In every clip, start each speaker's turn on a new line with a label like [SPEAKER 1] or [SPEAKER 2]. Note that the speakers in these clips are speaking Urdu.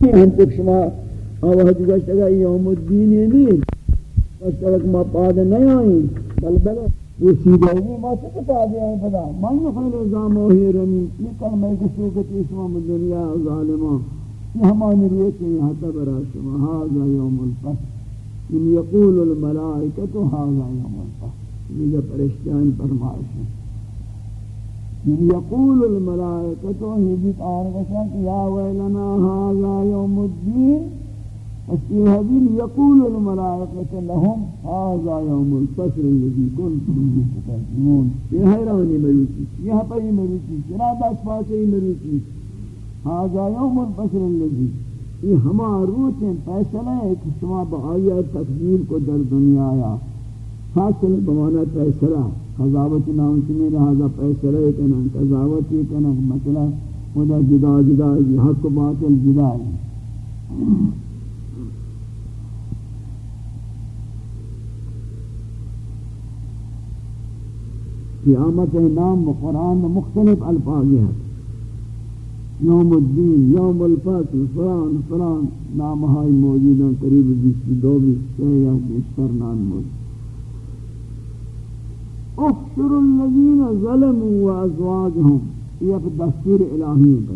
[SPEAKER 1] انتک شما آوہ جگشت اگا یوم الدین یہ نہیں بس تلک ما پاد نہیں آئیں بل بل یہ سیدھا ہی ما سکتا پاد آئیں پدا؟ من یخل ازام وحی رمی یہ کلمہ کسی کتی شما دنیا ظالمان. یہ ہمانی روچے یہاں تبرا شما. هذا یوم الفصل. ان یقول الملائکت هذا یوم الفصل. یہ پرشتیان فرمائش یعنی ہے يقول الملائكة هذه آرغسان يا ويلنا هذا يوم الدين ففي هذه يقول الملائكة لهم هذا يوم الفصل الذي كنتم به تكذبون یہ حیرانی مروچی یہ پئی مروچی جناب اسفاسی مروچی هذا يوم الفصل الذي یہ ہما روچ فیصلہ ہے کہ شما بآیات تکذیب کو در دنیا آیا۔ فاصل بمانا فیصلہ۔ قضاوت نام چنی لہذا فیصلہ کنا، قضاوت یہ کنا مسئلہ خدا جدا جدا حق باطل جدا ہے۔ قیامت نام و قرآن مختلف الفاظ ہیں۔ یوم الدین، یوم الفصل، فلان فلان نام ہائی موجود ہیں قریب بیس دو بیس سے یا بیشتر نام موجود۔ احشر الذين ظلموا وأزواجهم یہ ایک دستور الہی ہے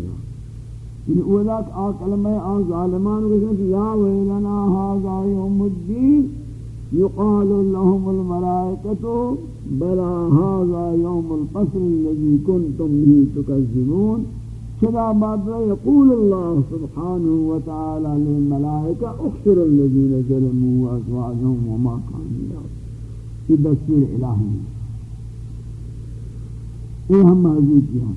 [SPEAKER 1] إن أولاد آ کلمہ آ ظالمان کو کہ یا ویلنا هذا يوم الدين يقال لهم الملائكة بلا هذا يوم الفصل الذي كنتم به تكذبون. كذا بعد يقول الله سبحانه وتعالى للملائكة احشر الذين ظلموا وأزواجهم وما كانوا يعلمون یہ دستور ہے یہ ہم موضوع کیا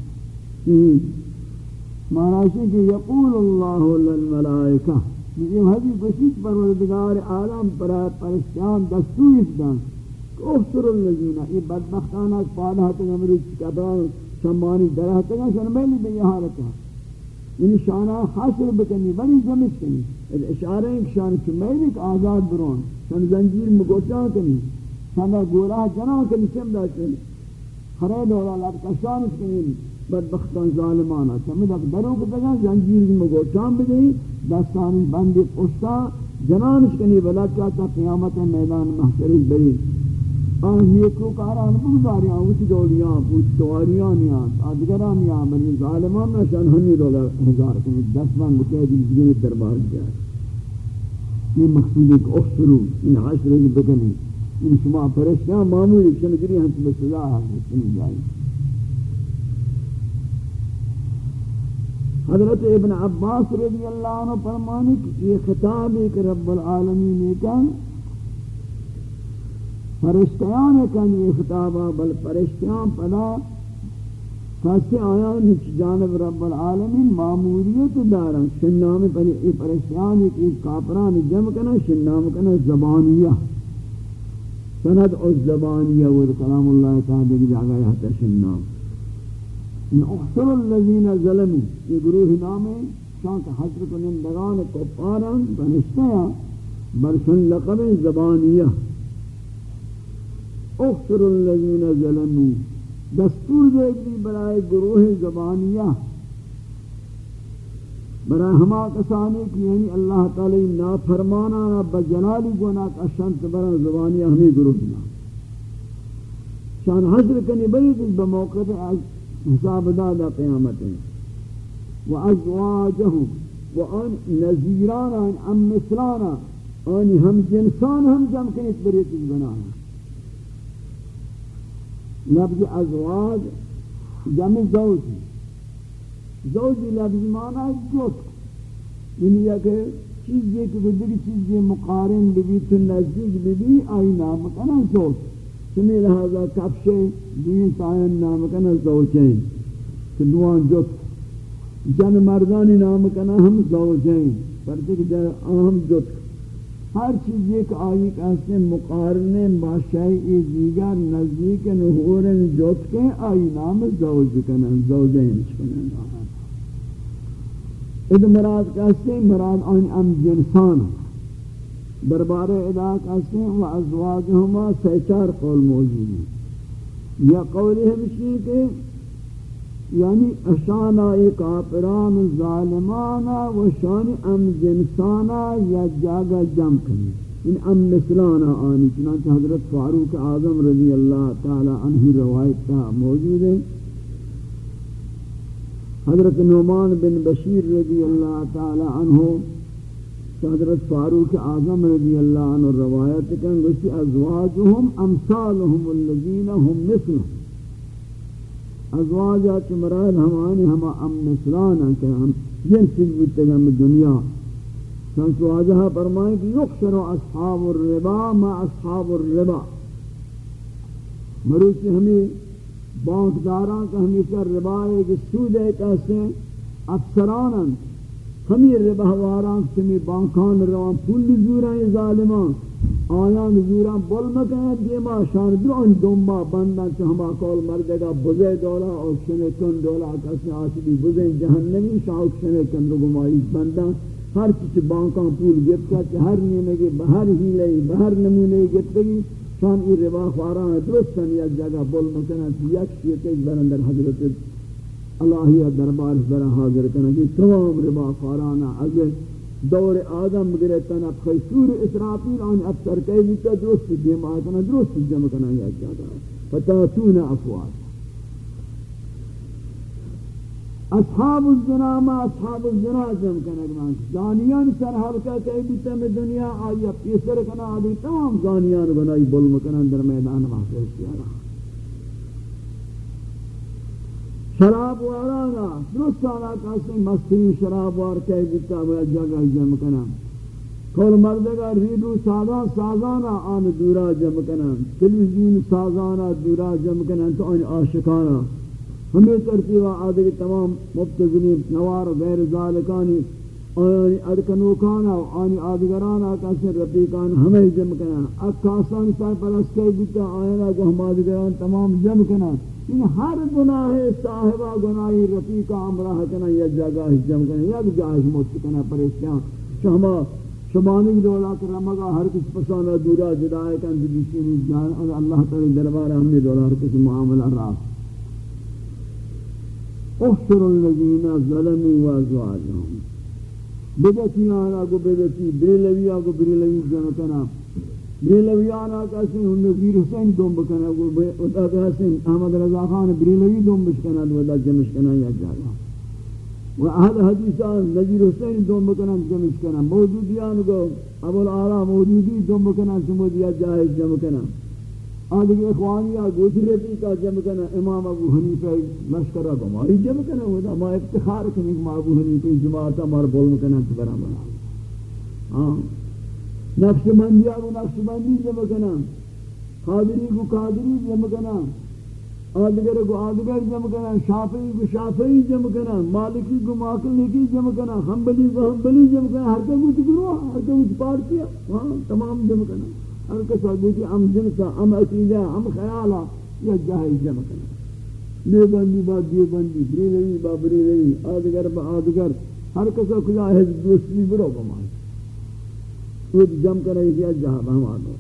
[SPEAKER 1] مہاراشی کہ یقول اللہ للملائکہ یہ حدیث بسیط پروردگار عالم پر پرشتیان دستویش دن۔ اختر اللذین یہ بدبختان از پادہ تک امری کبران شمانی درہ تک شنمیلی بھی یہاں رکھا یعنی شانہ حاصل بکنی بڑی جمعش کنی۔ اشارہ ایک شان شمیلی کا آزاد برون شان زنجیر مگوچا کنی شانہ گورا جنا کنی چمدہ کنی۔ خرید اور اللہ کشان اس کے بدبختان ظالمانا. چمد اک درو کو زنجیر میں گو چام بدئی دستانی بندی پشتا جنان اس کے بلا چاہتا قیامت میدان محشر بری آن نیکو کاران بگداریاں اسی دولیاں پوچھ تواریاں نیان آدگران نیان بلی ظالمان نشان ہنی رولا ہزار کنی. دست من متحدی جگہ دربار جائے یہ مقصود ایک اخسرو ان حشر بکنی ان شما پرشتیاں معمولی شنگری ہم سے بسلا حضرت جائی حضرت ابن عباس رضی اللہ عنہ فرمانی کہ یہ خطاب ہے کہ رب العالمین نے کہا فرشتیاں یہ خطابہ بل فرشتیاں پدا کسی آیا نچ جانب رب العالمین معمولیت دارا شنام پر یہ فرشتیاں نے کہ کافران جمع کنا شنام کنا زبانیہ۔ سند الزبانیہ و کلام اللہ تعالی کی جگہ ہے تشن ان احسن الذین ظلموا یہ گروہ نام ہے شان کا حضرت نندگان کفاران بنشتیا برسن لقب زبانیہ. احسر الذین ظلموا دستور دے گی برائے گروہ زبانیہ. برای ہما کسانی کی یعنی اللہ تعالی نا فرمانا نا بجنالی گونا کا شانت برا زبانی ہمیں گروہ نا شان حضر کنی بری دل بموقع حساب دادا قیامت ہیں و ازواجہم، و ان نزیرانا ان ام مثلانا ان ہم جنسان ہم جم کنی بری دل بنا لفظ ازواج جمع زوج زوجی لفظ معنی جوت یعنی یا کہ چیزی کہ دیگری چیزی مقارن بھی تو نزدیک بھی آئی نام کنا زوج. چمی لہذا کفش دین سائن نام کنا زوجین. کہ دوان جوت جن مردانی نام کنا ہم زوجین پر دیکھ جائے اہم جوت ہر چیز ایک آئی کہتے مقارنے باشائی دیگر نزدیک نہورن جوت کے آئی نام زوج کنن، زوجین کنن آئی اد مراد کہتے ہیں مراد آن ام جنسان. دربار ادا کہتے ہیں و ازواجہما سیچار قول موجود ہیں یا قولی ہمشی کہ یعنی اشانا کافران، ظالمانا و شان ام جنسانا یا جاگا جم کنی. ان ام مثلانا آنی چنانچہ حضرت فاروق اعظم رضی اللہ تعالی عنہ روایت تا موجود ہے. حضرت نعمان بن بشیر رضی اللہ تعالی عنہ، حضرت فاروق اعظم رضی اللہ عنہ روایت کن گوشتی ازواجهم امثالهم الذین هم مثلهم ازواجات مراد ہمانی ہما ام مثلانا کہ ہم جنسی بودتے گا میں دنیا۔ سنس واجہا فرمائیں کہ یخشر اصحاب الربا ما اصحاب الربا۔ مروچی ہمیں بانکداران کا ہمیشہ ربا ہے کہ سود ہے کہتے ہیں افسرانا ہمیں ربا واران سمی بانکان روان پولی زوران ظالمان۔ آیان زورا بول مکہ دیما شان درون دومبا بندن چھ ہما کول مردے گا بزے دولا اور شنے کن دولا کسی آسیبی بزے جہنمی شاوک شنے کن رو گمائی بندن ہر چیز بانکان پول گفت کا ہر نیمے گی بہر ہی لئی بہر نمونے گفت گی شان ای روا خواران درستن یک جگہ بول مکنن یک شیطه برن در حضرت اللہی دربار برا حاضر کنن کہ تمام روا خواران عزیز دور آدم گرفتن، اب خیصور اسرافیل آن اب سرکیزی تا درست دیم کنن درست جمع کنا یا جاگا فتاتون افواد اصحاب الزنا ما اصحاب الزنا جمع کنا گمان زانیان سر حلقہ کئی بیتا میں دنیا آئی پیسر کنا آدھی تمام زانیان بنائی بلم کنا در میدان محفظ کیا رہا شراب وارانا، درست آنا کسی مستی شراب وار کہی بیتا ہے جگہ جمع کنا کول مردگا ریڈو سازان سازانا آن دورا جمع کنا تلویزیون سازانا دورا جمع کنا تو آن آشکانا ہمیں ترتیبہ آدھے تمام مبتزنین نوار و غیر ذالکانی، آنی ادکنوکانا آنی آدگرانا کسی رفیقان ہمیں جمع کنا اکاسان سار پر اسکے بیتا آئینا کو ہم آدگران تمام جمع کنا ان ہر گناہ صاحبہ گناہی رفیقہ امراہ کنا یا جگہ جم کنا یا جاہش موت کنا پریشان۔ شہما شمانی کی دولا کر رمگا ہر کس پسانا دورا جدائے کن دیشینی جان، اللہ تعالی دربارہ ہم نے دولا ہر کس معاملہ راہ احشر الذین ظلموا وازواجهم. بدتی آنا کو بدتی بریلوی آگو بریلوی جنکنا بریلویانا کسی ہن نظیر حسین دوم بکنا ودا حسین احمد رضا خان بریلوی دوم بشکنا ودا جمش کنا یا جاگا. و اہل حدیثان نظیر حسین دوم بکنا جمش کنا موجودیان کو ابو العلا موجودی دوم بکنا سمود یا جائز جم کنا آدھے اخوانیہ بھی کا جم کنا امام ابو حنیفہ مشکرہ کو ماری جم کنا ودا ما افتخار کنی کہ ابو حنیفہ جماعتا مار بول مکنا تبرا بنا ہاں۔ نقش بندی آگو نقش بندی جمع کنا. قادری کو قادری جمع کنا. آدگر کو آدگر جمع کنا. شافعی کو شافعی جمع کنا. مالکی کو مالکی جمع کنا. حنبلی کو حنبلی جمع کنا. ہر کس کو گروہ، ہر کس پارٹی ہاں تمام جمع کنا. ہر کس کو ام جنسا ام عقیدہ ام خیالا یا جاہی جمع کنا لے بندی با دیو بندی بری نوی با بری نوی آدگر با آدگر، ہر کس کو کجا حضب دوستی برو بمان خود جم کر رہی تھی جہاں ہم آدھو۔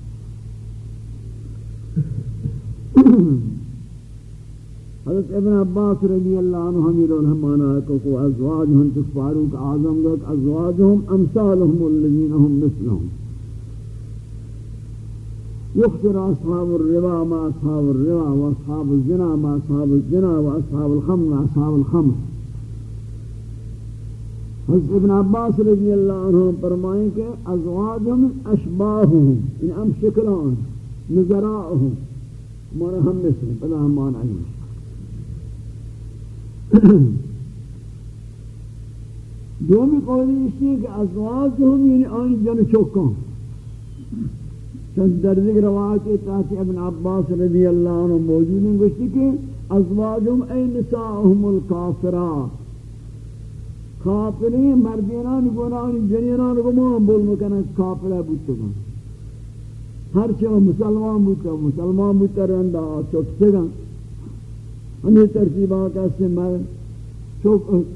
[SPEAKER 1] حضرت ابن عباس رضی اللہ عنہ حمیر الرحمانہ کو کو ازواج ہم تک فاروق آزم گوک ازواجهم امثالهم الذین هم مثلهم يخسر أصحاب الربا ما أصحاب الربا وأصحاب الزنا ما أصحاب الزنا وأصحاب الخمر أصحاب الخمر. حضرت ابن عباس رضی اللہ عنہ فرمائیں کہ ازواجهم اشباہهم ان یعنی ام شکلان نظراؤهم مانا ہم مثل بلا ہم مانا ہی دومی قولی اس لیے کہ ازواجهم یعنی آنی جن چوکان۔ چند در ذکر روایت تحت ابن عباس رضی اللہ عنہ موجود ہیں، گوشتی کہ ازواجهم ای نساؤهم الكافرات کافرین، مردینان، گناہان، جنینان گمان بول مکنن، کافرہ بودتا گن ہر چیز مسلمان بودتا مسلمان بودتا رندہ چکتے گن ہمیں ترتیبہ کہتے ہیں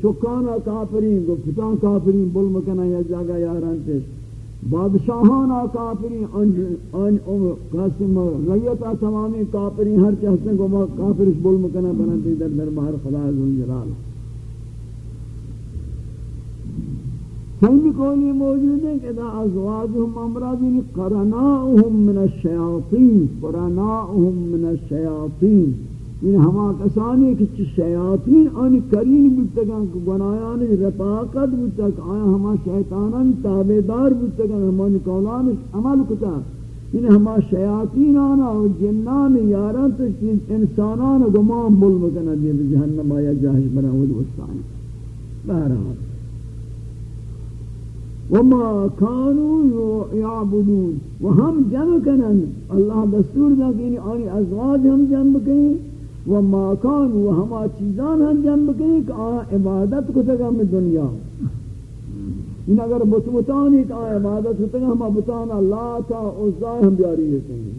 [SPEAKER 1] چکانا کافرین گو فتان کافرین بول مکنن، یا جاگا یاران تے بادشاہان کافری ان قسم ریتا تمامی کافری ہر چہتے کو ما کافرش بول مکنا بناتے در دربار خدا عزوجلال سنگ قولی موجود ہے کہ دا ازواجهم امراضین قرناؤهم من الشیاطین قرناؤهم من الشیاطین۔ این ہما کسانی کہ شیاطین آنی کرین بودتگان کہ گنایان رفاقت بودتگ، آیا ہما شیطانان تابدار بودتگان ہمانی قولانش عمل کتا این ہما شیاطین آنا و جنان یاران تو انسانان گمان بول مکنا دیئے جہنم آیا جاہش بنا ود وستانی بہرحال۔ وما كانوا يعبدون وهم جمع کنن۔ اللہ دستور دا کہ یعنی آنی ازواج ہم جمع کنن و ماکان و ہما چیزان ہم جنب کی کہ آن عبادت کو تک ہمیں دنیا ان اگر بتبتان ایک آن عبادت کو تک ہما بتانا لا تا عزا ہم بیاری لیتے ہیں۔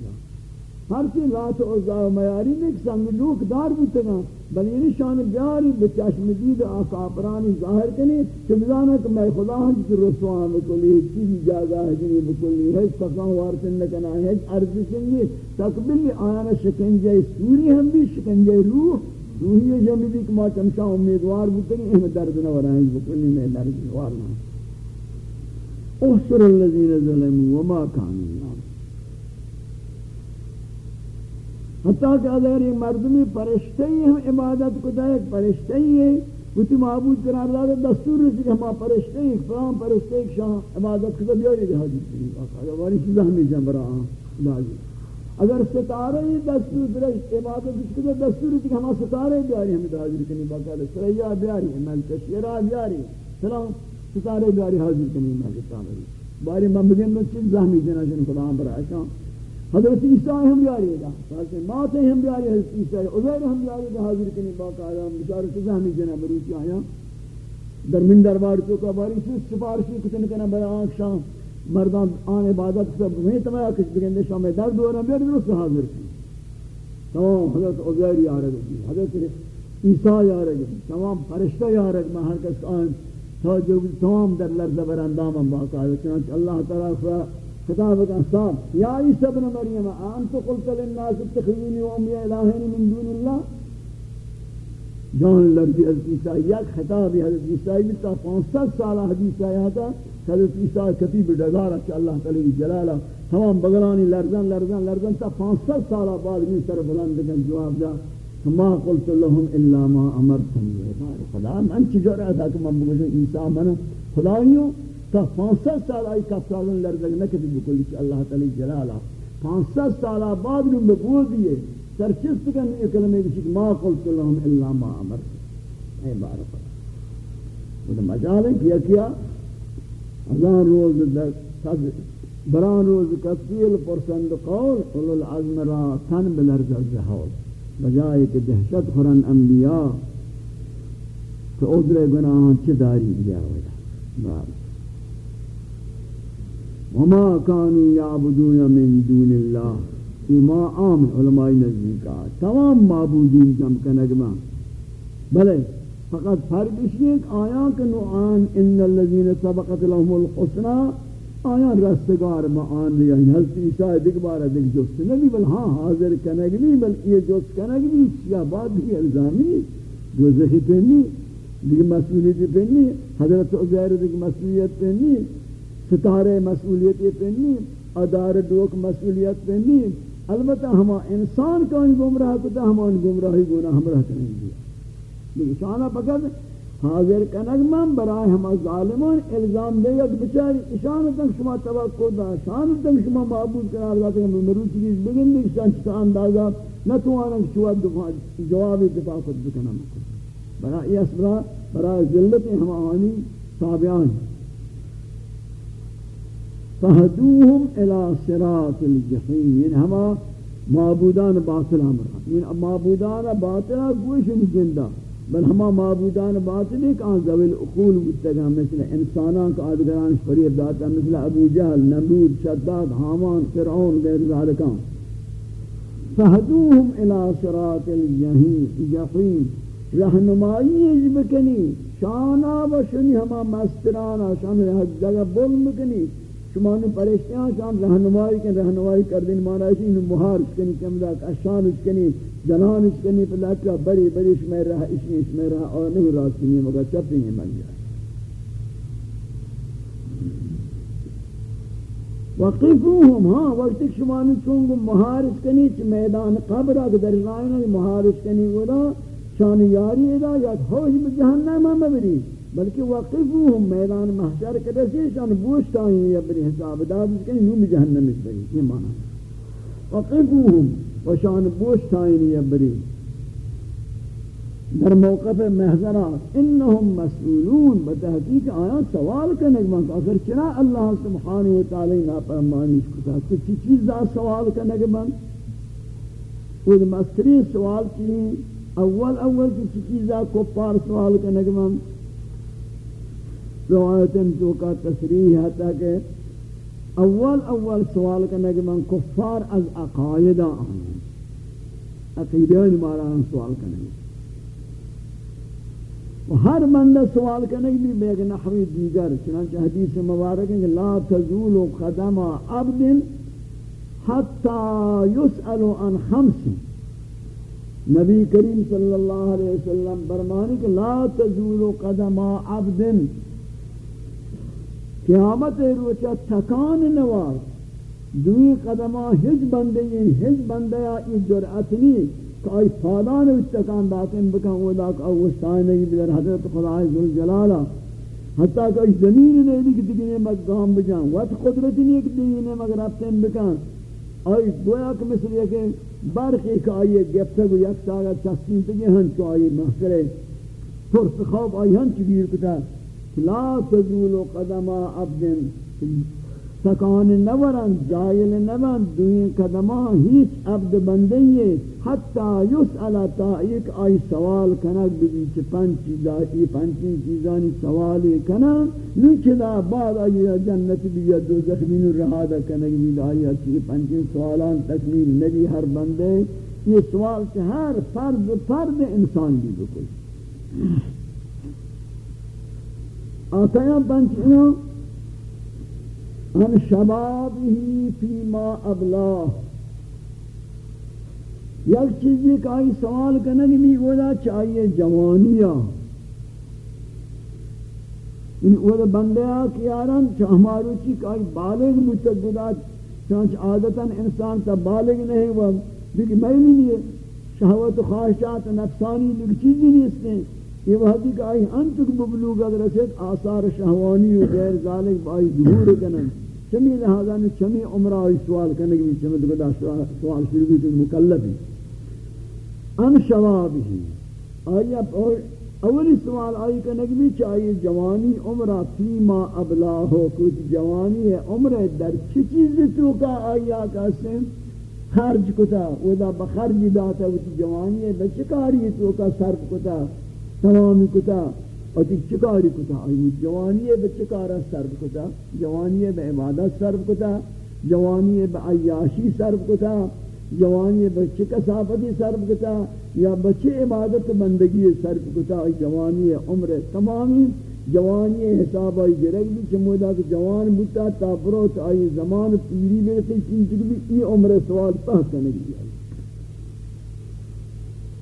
[SPEAKER 1] ہر چیز لا تو عزا و میاری میں سنگ لوک دار بودتے گا بل یہ نشان بیاری بچشم دید آکاپرانی ظاہر کنی کہ بزانا کہ میں خدا ہم جس رسوان بکلی چیزی جاگا ہے جنی بکلی ہے تکان وارتن نکنا ہے عرض سنگی تقبل آیانا شکنجہ سوری ہم بھی شکنجہ روح، روحی جمعی بھی کہ ما چمشا امیدوار بودتے گا احمد درد نورائیں بکلی میں درد نوارنا احسر اللذین ظلموا وما کانوا حتیٰ کہ اگر یہ مردمی پرشتے ہی ہم عبادت کو دائے ایک پرشتے ہی ہے وہ معبود قرار دادا دستور رسی کہ ہم پرشتے ہی فلان پرشتے ہی شاہ عبادت کو بیاری دے حاجی کنی اگر واری چیزہ ہمیں جمع رہا لازم اگر ستارے ہی دستور درش عبادت اس کو دستور رسی کہ ہم ستارے بیاری ہمیں حاضر کنی باقا سریا بیاری مل تشیرہ بیاری. سلام ستارے بیاری حاضر کنی مل تشیرہ باری ممبگن میں چیز زہمی جنہ جن خدا ہم پر حضرت عیسیٰ ہم بیاری گا فاسے ماتے ہم بیاری حضرت عیسیٰ عزیر ہم بیاری گا حاضر کنی باقا آیا بچار سے زہمی جنہ بروچی آیا۔ در من دربار تو کا باری سے سپارشی کتن کنا بیا آنکھ شام، مردان آن عبادت سب نہیں تمہیں کچھ بگندے شام درد در دورا بیاری درست حاضر کنی تمام حضرت عزیر یارگ حضرت عیسیٰ یارگ تمام فرشتہ یارگ، میں ہر کس آن تمام در لرز براندام باقا آیا، چنانچہ اللہ تعالیٰ خطاب کا صاحب یا عیسی ابن مریم انت قلت للناس اتخذوني وامي الهين من دون الله جان لرزی حضرت عیسیٰ، یک خطابی حضرت عیسیٰ بھی تا پانسد سالہ حدیث آیا تھا، حضرت عیسیٰ کتیب ڈگارا کہ اللہ تعالی جلالہ تمام بغلانی لرزن لرزن لرزن، تا پانسد سالہ بعد میں سر بلند کن جواب دا ما قلت لهم الا ما امرتم خدا، من چی جرأت کہ من بگوشم عیسیٰ من خدایوں تا 500 سال آئی کفرالن لرزگ نکتی بکلی چی اللہ تعالی جلالا. 500 سال بعد نو بقول دیئے. سرچست کن یہ کلمہ کچھ ما قلت لهم الا ما امر. اے بارک اللہ. وہ مجال ہے کیا کیا؟ ازان روز در بران روز کفیل پرسند قول، قل العظم را تن بلرز الزحول بجائے کہ دہشت خورن انبیاء کہ عذر گناہاں چی داری بیا ہویا بارک وما كانوا يعبدون من دون الله. ما عام علماء نزدیکا تمام معبودین جمع کنگما بلے، فقط فرق اشیئے کہ آیا کہ نوعان ان الذين سبقت لهم الحسنى آیا رستگار ما آن لیا حضرت عیسیٰ دیکھ بارا دیکھ جست نبی، بل ہاں حاضر کنگنی بل یہ جست کنگنی یا بعد بھی الزامی دوزخی پہنی دیکھ مسئولیتی پہنی حضرت عزیر دیکھ مسئولیت پہنی ستارے مسئولیت پہ نہیں ادار ڈوک مسئولیت پہ نہیں۔ البتہ ہما انسان کا گمراہ کتا ہما ان گمراہی گناہ ہمراہ کریں گے۔ لیکن شانہ پکت حاضر کنگ من برای ہما ظالمان، الزام دے یک بچاری اشان تک شما توقع دا شان تک شما معبود قرار دا کہ مرو چیز بگن دے شان چتا اندازہ نہ تو آنا شواب دفاع، جواب دفاع خود بکنا مکن برای اسبرا برای ذلت ہما آنی تابعان۔ فہدوہم إلى صراط الجحیم یعنی ہما معبودان باطل ہمرا یعنی معبودان باطل گوش جندہ بل ہما معبودان باطل ایک آن ذویل أقول متگا مثل انسانان کا آدگران فریب داتا مثل ابو جہل نمرود شداد حامان فرعون غیر ذالکان. فہدوہم إلى صراط الجحیم رہنمائی اجبکنی شانا و شنی ہما مسترانا. شان رہت جگہ بول مکنی شما نے پریشتیاں شان رہنمائی کے رہنمائی کر دین مانا اسی نے مہار اس کنی کمدہ اشان اس کنی جنان اس کنی پر لاکہ بری بری شمیر رہا اشنی شمیر رہا اور نہیں راست نہیں مگر چپی نہیں من جائے وقفوهم ہاں وقت شما نے چونگو مہار اس کنی چھ میدان قبر اگر در لائنہ مہار اس کنی ودا شان یاری ادا، یا ہوش بجہنم مبری بلکہ وقفوهم میدان محشر کے رسی شان بوشتا ہی یا بری حساب داد اس کے یوم جہنم اس بری یہ معنی ہے وقفوهم وشان بوشتا ہی یا بری در موقف محضرہ انہم مسئولون بتحقیق آیا سوال کرنے کے بعد اگر چرا اللہ سبحانہ وتعالی نا نافرمانی کتا تو چی چیز دا سوال کرنے کے بعد وہ مستری سوال کی؟ اول اول کی چی چیز دا کفار سوال کرنے کے بعد روایتیں تو کا تصریح ہے تاکہ اول اول سوال کرنے کے من کفار از عقائدہ آئیں عقیدین مارا ہم سوال کرنے۔ ہر بندہ سوال کرنے بھی بے ایک نحوی دیگر، چنانچہ حدیث مبارک ہے کہ لا تزول قدم عبد حتی یسأل عن خمس۔ نبی کریم صلی اللہ علیہ وسلم برمانی کہ لا تزول قدم عبد قیامت روچا تکان نواز. دوی قدمہ ہج بندے ہیں، ہج بندے ای جرعت نہیں کہ آئی پادان اس تکان داتن بکن اولا کہ اوستائن نہیں بدر حضرت خدای ذوالجلالہ حتیٰ کہ اس زمین نہیں دی کہ دیگنے مت گام بجان وقت قدرت نہیں کہ دیگنے مگر اپتن بکن. آئی گویا کہ مثل یہ کہ برقی کہ آئی گفتا گو، یک ساگا چستین تگی ہن چو آئی محکرے فرس خواب آئی ہن چگیر کتا. لا تزول قدم عبد سکان نورن جائل نورن دوین قدمہ ہیچ عبد بندی حتی یسأل تا ایک آئی سوال کنک بگی چھ پنچ چیزا ای پنچین چیزانی سوالی کنک نوچہ بعد آئی جنت بیا دوزخ بینو رہادا کنک بید آئی چھ پنچین سوالان تکمیل نبی ہر بندے یہ سوال چھ ہر فرد فرد انسان بھی بکل آتیاں پنچیاں ان شباب ہی فیما ابلا۔ یک چیزی کا آئی سوال کرنے بھی اولا چاہیے جوانیاں۔ ان اولا بندیاں کیارن چاہ ہمارو چی کہ آئی بالغ متقدہ چانچ عادتاً انسان تا بالغ نہیں وہ دیکھ میں نہیں ہے، شہوت و خواہشات نفسانی لیکن چیزی نہیں اس نے یہ وحدی کہ آئی انتک ببلوگ اگر رسید آثار شہوانی و غیر ذالک بائی ظہور کنن۔ چمی لہذا نے چمی عمرہ آئی سوال کرنے کی چمی دکتا سوال شروع کی تو مکلفی۔ ان شوابی۔ آئی اب اولی سوال آئی کرنے کی چاہیے جوانی عمرہ فیما ابلا ہو، کچھ جوانی ہے عمرہ در چی چیز تو کا آئی آکا سے خرج کتا او دا بخرج داتا، وہ جوانی ہے، بچکاری تو کا صرف کتا۔ تمامی کتا اور چکاری کتا آئی جوانی بے چکارا سرب کتا جوانی بے عبادت سرب کتا جوانی بے عیاشی سرب کتا جوانی بے چکسافتی سرب کتا، یا بچے عبادت بندگی سرب کتا، آئی جوانی عمر تمامی جوانی حساب آئی گرگ بھی چمودا کہ جوان بتا تا بروت آئی زمان پیری میں سے چیز بھی ای عمر سوال پہ کرنے کی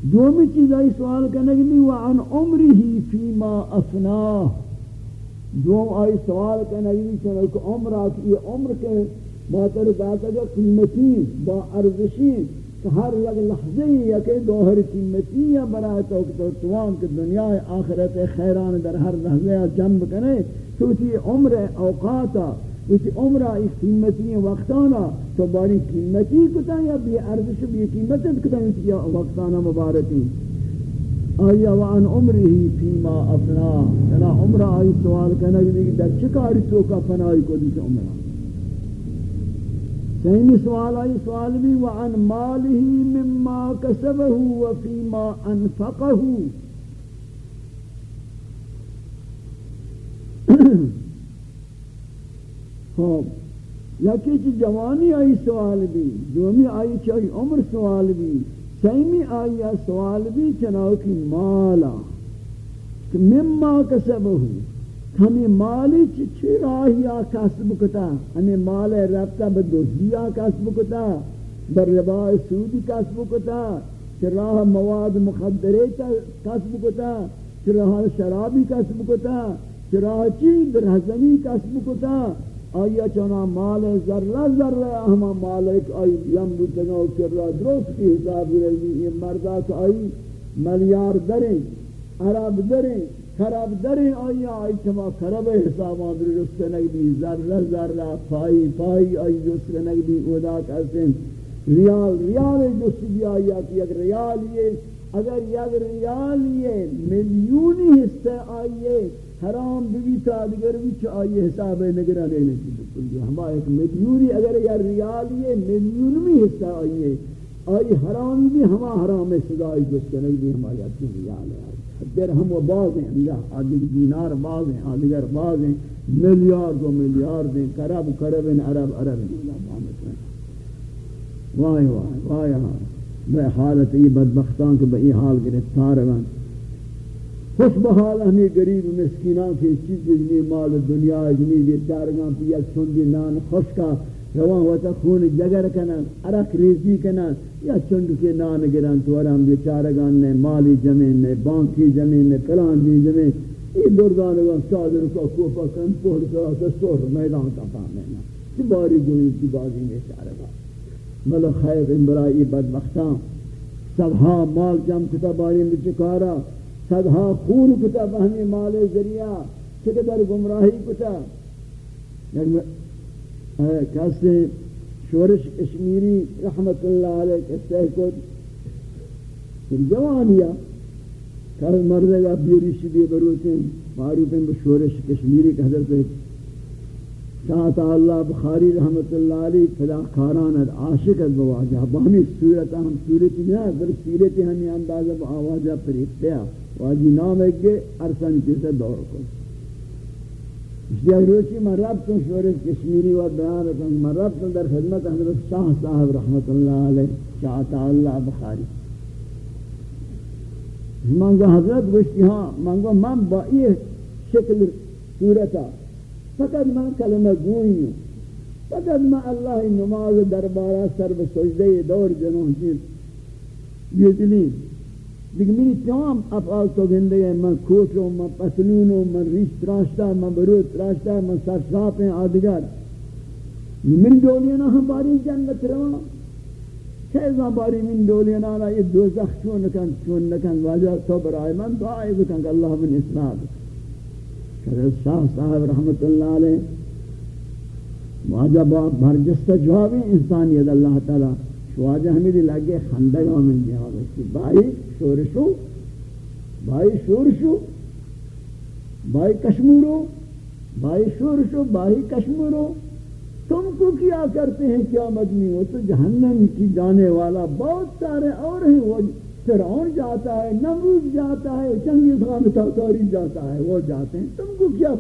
[SPEAKER 1] دومی چیز آئی سوال کرنے کی وعن عمری ہی فیما افنا دوم آئی سوال کرنے کی چنہ کہ عمر آتی یہ عمر کے باتر داتا جو قیمتی با ارزشی کہ ہر یک لحظی یا کہ گوہر قیمتی یا برای تو کہ توان کہ دنیا آخرت خیران در ہر لحظے جنب کرنے تو تی عمر اوقاتا اس عمرہ اس قیمتی وقتانا تو باری قیمتی کتا یا بی ارزش بی قیمت کتا یا وقتانا مبارکی. آیا وان عمری فیما افنا. یعنی عمرہ آئی سوال کرنا کہ در چکاری تو کا فنائی کو دیتا عمرہ؟ سہمی سوال آئی سوال بھی وعن مالی مما کسبہ وفیما انفقہ خوب یا کچھ جوانی آئی سوال بھی دومی آئی چاہی عمر سوال بھی، سیمی آئی سوال بھی چناو کی مالا۔ کہ مما کسب ہو، ہمیں مالی چی چی راہیا کسب کتا، ہمیں مال ربطہ بدوزیا کسب کتا بر ربا سودی کسب کتا، چی راہ مواد مخدرے کسب کتا، چی راہ شرابی کسب کتا، چی راہ چی درہزنی کسب کتا آیا چنا مال ذرہ ذرہ ہما مالک آئی، یم بودنگا چی راہ درست کی حساب رہی، یہ مردہ کہ آئی، ملیار دریں، عرب دریں، خراب دریں آیا آئی چما خراب حساب آدر جست نگبی ذرہ ذرہ، پائی پائی آئی جست نگبی اودا کہتے ہیں۔ ریال ریال جست بھی آیا کہ یک ریال یہ، اگر یک ریال یہ، ملیونی حصہ آئیے حرام بھی تا دیگر بھی چا حساب نگرانے نہیں بکل جو ہما ایک ملیونی اگر یک ریال یہ مدیون ملیونی حصہ آئیے آئی حرام بھی ہما حرام سزائی جست نگبی ہماری اچھی ریال ہے درہم و باز ہیں اللہ آدھگر دینار باز ہیں آدھگر باز ہیں ملیارد و ملیارد ہیں کرب کرب ہیں عرب عرب ہیں اللہ بامت ہیں وائی وائی وائی وائی بے حالت ای بدبختان کے بئی حال گرفتار ہیں خوش بحال ہمیں گریب مسکینان کی چیز جنی مال دنیا جنی دارگان پی یک چندی نان خوش کا روان ہوتا خون جگر کنن، عرق ریزی کنن، یا چند کے نان گران تو ارام بیچارگان نے مالی زمین نے بانکی زمین نے کلان دی زمین. یہ دردانگان صادر کو کوپا کن پوڑ کا دستور میدان کا پامینا چی باری گوئی چی بازی میں چارگان. ملو خیر ان برائی بدبختان صدہا مال جم کتا، باری میں چکارا صدہا خون کتا بہنی مال ذریعہ چکدر گمراہی کتا۔ یعنی کسی شورش کشمیری رحمت اللہ علیہ کسی کود پھر جوانیا کل مردے گا بیری شدی بروتیں معروف ہیں بشورش کشمیری کہ حضرت چاہتا اللہ بخاری رحمت اللہ علیہ فلا خاران عاشق از بواجہ۔ بہمی صورت ہم صورتی نہیں در صورتی ہمیں اندازہ بآواجہ پر اتیا واجی نام اگے ارسن کسے دور کو اس روچی من ربطن شورش کشمیری و بیان رکھن من ربطن در خدمت حضرت شاہ صاحب رحمت اللہ علیہ شاہتا اللہ بخاری منگو حضرت گوشتی ہاں منگو من با یہ شکل صورتا فقط من کلمہ گوئی ہوں فقط من اللہ نماز دربارہ سر بسجدہ دور جنوں چیز یہ دلیم دیگه منی تمام افعال تو گنده ہے من کوچ ہوں من پتلون من ریش تراشتا من برود تراشتا من سرساپ ہیں آدگر. من دولینا ہم باری جنت روا چیزا باری من دولینا را؟ یہ دوزخ چون نکن چون نکن. واجہ تو برای من دعائی بکن کہ اللہ من اسنا بکن شاہ صاحب رحمت اللہ علیہ واجہ برجستہ جوابی انسانیت اللہ تعالی. شواجہ ہمیں لگے خندگا من جواب ہے بھائی شورشو بھائی شورشو بھائی کشمورو بھائی شورشو بھائی کشمورو تم کو کیا کرتے ہیں؟ کیا مدنی ہو؟ تو جہنم کی جانے والا بہت سارے اور ہیں۔ وہ فرعون جاتا ہے، نمرود جاتا ہے چنگیز خان تاکاری جاتا ہے، وہ جاتے ہیں۔ تم کو کیا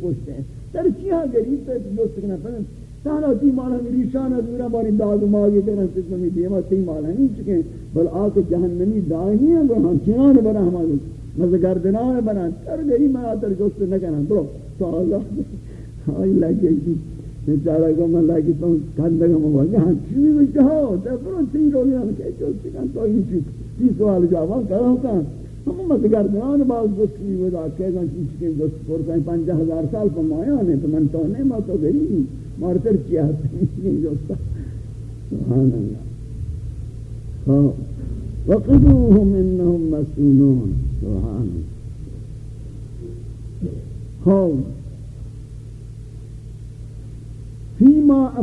[SPEAKER 1] پوچھتے ہیں؟ ترچیاں غریب پہ دوست کرنا پڑھیں سانا تی مانا ریشان ادورا باری داد ماگی کرن سکنی دیما تی مانا نہیں چکے بل آکے جہنمی دائی ہیں گو ہم چنان بنا ہمارے مزگردنان بنا تر گئی میں آتر جوست نکنا برو تو اللہ آئی لگے گی جی چارا کو من لگی تو کندگا مواگی ہاں چیوی بچہ ہو در برو تی رولی ہم کہے چوستی کن تو این چیز تی سوال جواب کرو کن ہم مزگردنان باز گستی ودا کہ گن چیز کے گست پورتا ہے، پنجہ ہزار سال پر مایانے تو من تو نہیں ما تو گئی۔ مارتر کیا سبحان اللہ۔ ہاں۔ وقدوهم انهم مسئولون۔ سبحان خوف ہاں۔ فيما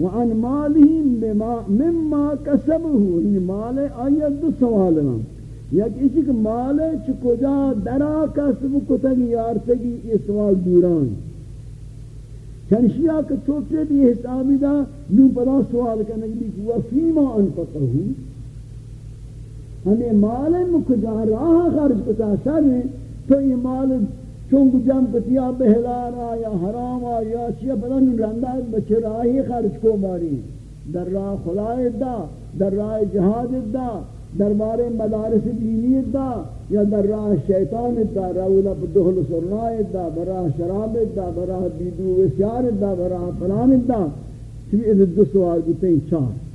[SPEAKER 1] وعن مالهم بما مما كسبه۔ یعنی مال آیت دو سوال میں یک اسی کہ مال چ کجا درا کسب کتگی یارتگی یہ سوال دوران چنشیا یعنی کہ چوکے بھی حسابی دا نو پدا سوال کرنے بھی کہ وفیما انفقہو ہمیں مال مکجا راہ خرج کتا سر ہیں، تو یہ مال چونکہ جم کتیا بہلارا یا حراما یا چیا پدا نو رندہ بچے راہی خرج کو باری در راہ خلائے دا، در راہ جہاد دا دربارے مدارس دینیت دا یا در راہ شیطان دا رولا بدہل سرنائے دا، براہ شراب دا، براہ بیدو وسیار دا، براہ پلان دا۔ چوی ادھر دو سوال گتے ہیں چار۔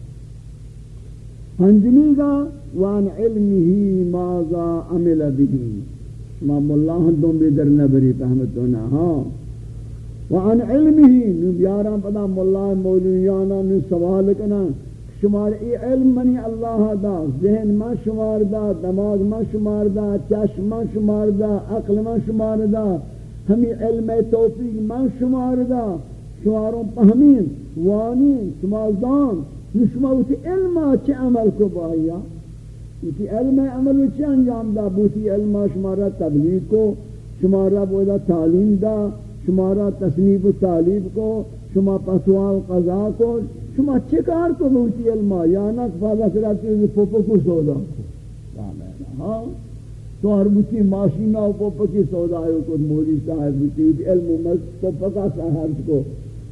[SPEAKER 1] پنجمی گا وان علمه ماذا عمل به ما ملاہ دوم بے در نبری پہمتونا ہاں۔ وان علمه نو بیاران پدا ملاہ مولویانا، نو سوال کنا۔ شمار ای علم منی اللہ دا، ذہن ما شمار دا، دماغ ما شمار دا، چشم ما شمار دا، عقل ما شمار دا ہمی علم توفیق ما شمار دا۔ شماروں پہمین وانی، شمار دان شما ہوتی علم چه عمل کو بایا ہوتی علم عمل چه انجام دا بوتی علم شمارا تبلیغ کو شمارا بولا تعلیم دا شمارا تصنیف و تعلیب کو شما پسوال قضا کو شما چکار کو بوتی علم یا نک فاضا سراتی پوپو کو سودا کو ہاں تو ہر بوتی ماشینہ و پوپو کی سودا ہے کو مولی صاحب بوتی علم و مز پوپو کا صاحب کو.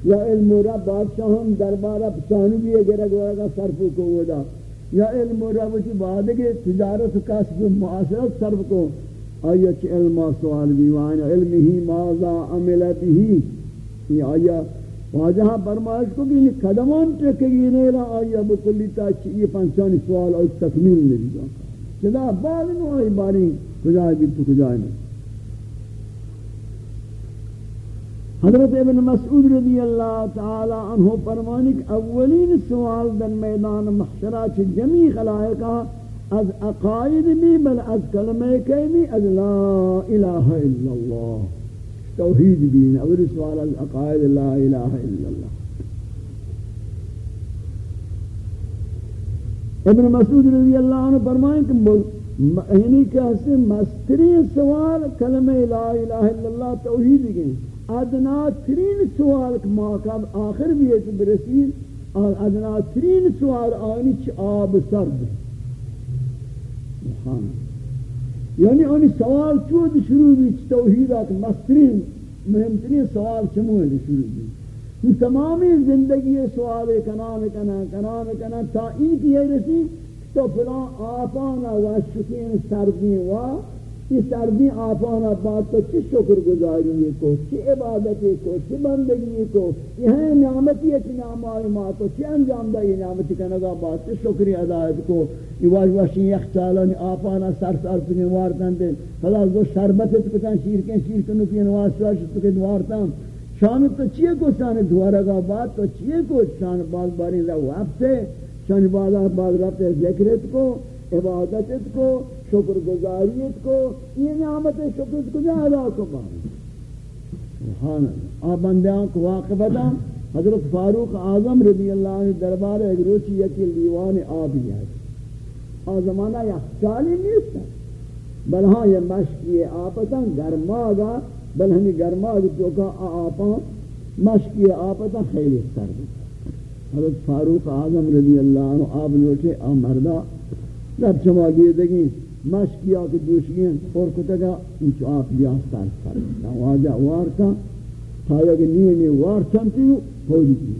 [SPEAKER 1] یا علم و رب، بادشاہم دربارہ پچانی بھی اگر اگر اگر صرف کو ودا. یا علم و رب کی بعد کے تجارت کسب معاشرت صرف کو. آیا چھ علم سوال دیوان علم ہی ماذا عمل بھی یہ آیا واجہ فرمائش کو کہ قدمان ٹکے گی نیلا آیا بکلی تا یہ پنچانی سوال اور تکمیل نہیں جا چلا بعد نو آئی باری کجائے بھی تو کجائے نہیں۔ حضرت ابن مسعود رضی اللہ تعالی عنہ فرمانی کہ اولین سوال در میدان محشرہ چھ جمی خلائقہ از اقائد بھی، بل از کلمہ کیمی، از لا الہ الا اللہ۔ توحید بھی اول سوال از اقائد لا الہ إلا اللہ ابن مسعود رضی اللہ عنہ فرمائیں کہ یعنی کہ اسے مستری سوال کلمہ لا الہ إلا اللہ توحید گئے آدنا ترین سوال کہ ماقام آخر بھی ہے برسید آدنا ترین سوال آنی چھ آب سرد. یعنی آنی سوال چود شروع بھی توحیدات مسترین، مهمترین سوال چمو شروع بھی یہ تمامی زندگی سوال کنان کنان کنان کنان تا این کی ہے رسی تو فلان آپانا و شکین سردین و یہ سردی آفانا بات تو چی شکر گزاری کو، چی عبادتی کو، چی بندگی کو، یہ ہے نعمتی ہے چی نعمائی ما تو چی انجام دا یہ نعمتی کا کنگا بات، چی شکری ادایت کو، یہ واش واشی یخچالانی آفانا سر سر پنی وارتن دے فلا دو شربت کتن شیرکن شیرکنو پین واش واش تکن وارتن شان تو چیئے کو شان دوارگا بات، تو چیئے کو شان باز باری دا وقت شان باز باز رفت ذکرت کو، عبادت کو شکر گزاریت کو، یہ نعمت شکر گزارا کو باری سبحان اللہ۔ بندیاں کو واقف واقفتا حضرت فاروق اعظم رضی اللہ عنہ دربار ایک روچی یکی دیوان آبی ہے۔ آ زمانہ یہ چالی نہیں تھا بل ہاں یہ مشکی آپتا گرما گا۔ بل ہمیں گرما گا تو کا آپا مشکی آپتا خیلی سر سرد حضرت فاروق اعظم رضی اللہ عنہ آب لوٹے آ مردہ۔ رب چما گئے دیکھیں مشکیا کے دوشگیں اور کتگا انچو آپ بیا سر سر. واجہ وارتا تھایا کہ نیے نیے وارتاں تیو پولی کی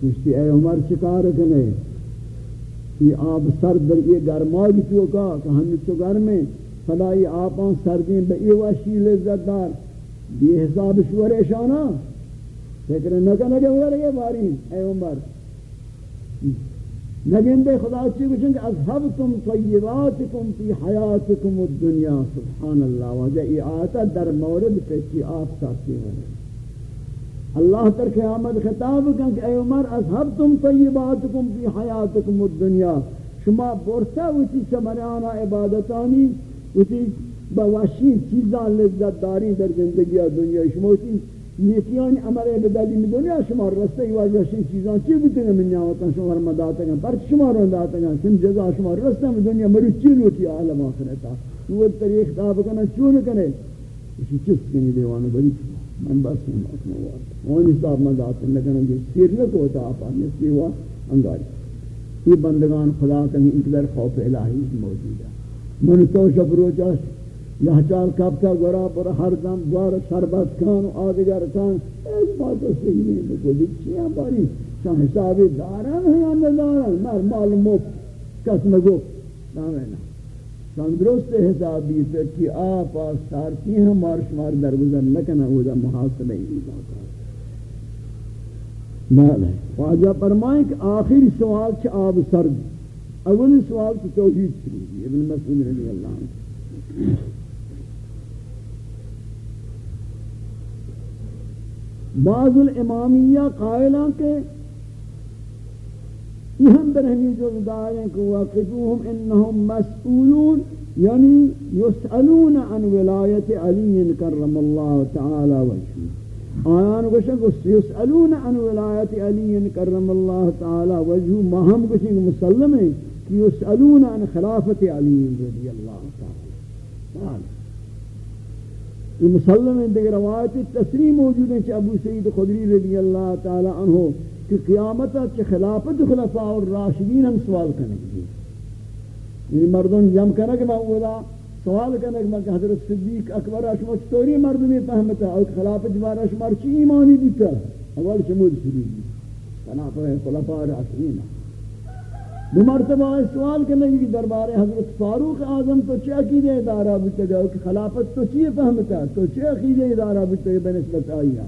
[SPEAKER 1] کشتی اے عمر چکار کنے یہ آپ سر در یہ گرمائی تو کا کہ ہم تو گھر میں فلا یہ آپاں سردیں بے یہ وحشی لذت دار. یہ حساب شور اشانا فکر نہ نکا نگے ہوئے رہے باری اے عمر. لیکن خدا چی کچھ کہ اذهبتم طیباتکم فی حیاتکم الدنیا سبحان اللہ وجہ ای آتا در مورد پیچی آپ ساتھی ہوئے اللہ تر قیامت خطاب کن کہ اے عمر اذهبتم طیباتکم فی حیاتکم الدنیا شما برسا وچی چمرانا عبادتانی، وچی بواشی چیزان لذت داری در زندگی دنیا. شما وچی نیکیان عمل بدلی می دنیا شما رسته ای واجه شین چیزان چی بتونه من نیاوتن شما رو مداتا گن پر شما رو مداتا گن شن جزا شما رسته می دنیا مرو چی لوٹی عالم آخرتا وہ طریق خطاب کنا چون کنے اسی چیز کنی دیوانا بری من بس من بس من وارد وان حساب مداتا نکنن جی سیر نکو تا آپ آنے سیوا انگاری یہ بندگان خدا کنی انقدر خوف الہی موجود ہے من تو شب روچاش یحچال کبتا گرا پر ہر دم دوار شربت کان و آدگر کان ایک بات صحیح نہیں بکلی جی، چیاں باری؟ شان حسابی دارن ہیں یا ندارن مر مال مفت کس مگو؟ نامینا شان درست حسابی پھر کی آپ آس سارتی ہیں مارش مار درگزر نکنا او دا محاصلہ ہی باقا۔ مال ہے واجہ فرمائیں کہ آخری سوال چھ آب سرد۔ اولی سوال چھ توحید شروع ابن مسعود رضی اللہ عنہ۔ بعض الامامیہ قائلہ کے یہم برہمی جو دائریں کہ واقفوہم انہم مسئولون یعنی یسألون عن ولایت علی کرم اللہ تعالی وجہ آیان گوشن کہ یسألون عن ولایت علی کرم اللہ تعالی وجہ مہم گوشن کہ مسلم ہے کہ یسألون عن خلافت علی رضی اللہ تعالی۔ یہ مسلم ہے دیگر روایت تصریح موجود ہے کہ ابو سعید خدری رضی اللہ تعالی عنہ کہ قیامت کہ خلافت خلفاء اور راشدین ہم سوال کرنے گے۔ یعنی مردم جم کرنے کہ میں اولا سوال کرنے کہ میں حضرت صدیق اکبر اشما چطوری مردمی فہمتا ہے، اور خلافت بارا شمار چی ایمانی دیتا اول شمود شروع خلافت خلفاء راشدین دو مرتبہ سوال کرنے کی دربار حضرت فاروق اعظم تو چی عقیدہ ادارہ بودتا گا؟ کہ خلافت تو چی فہمتا تو چی عقیدہ ادارہ بودتا گا بنسبت آئی ہے؟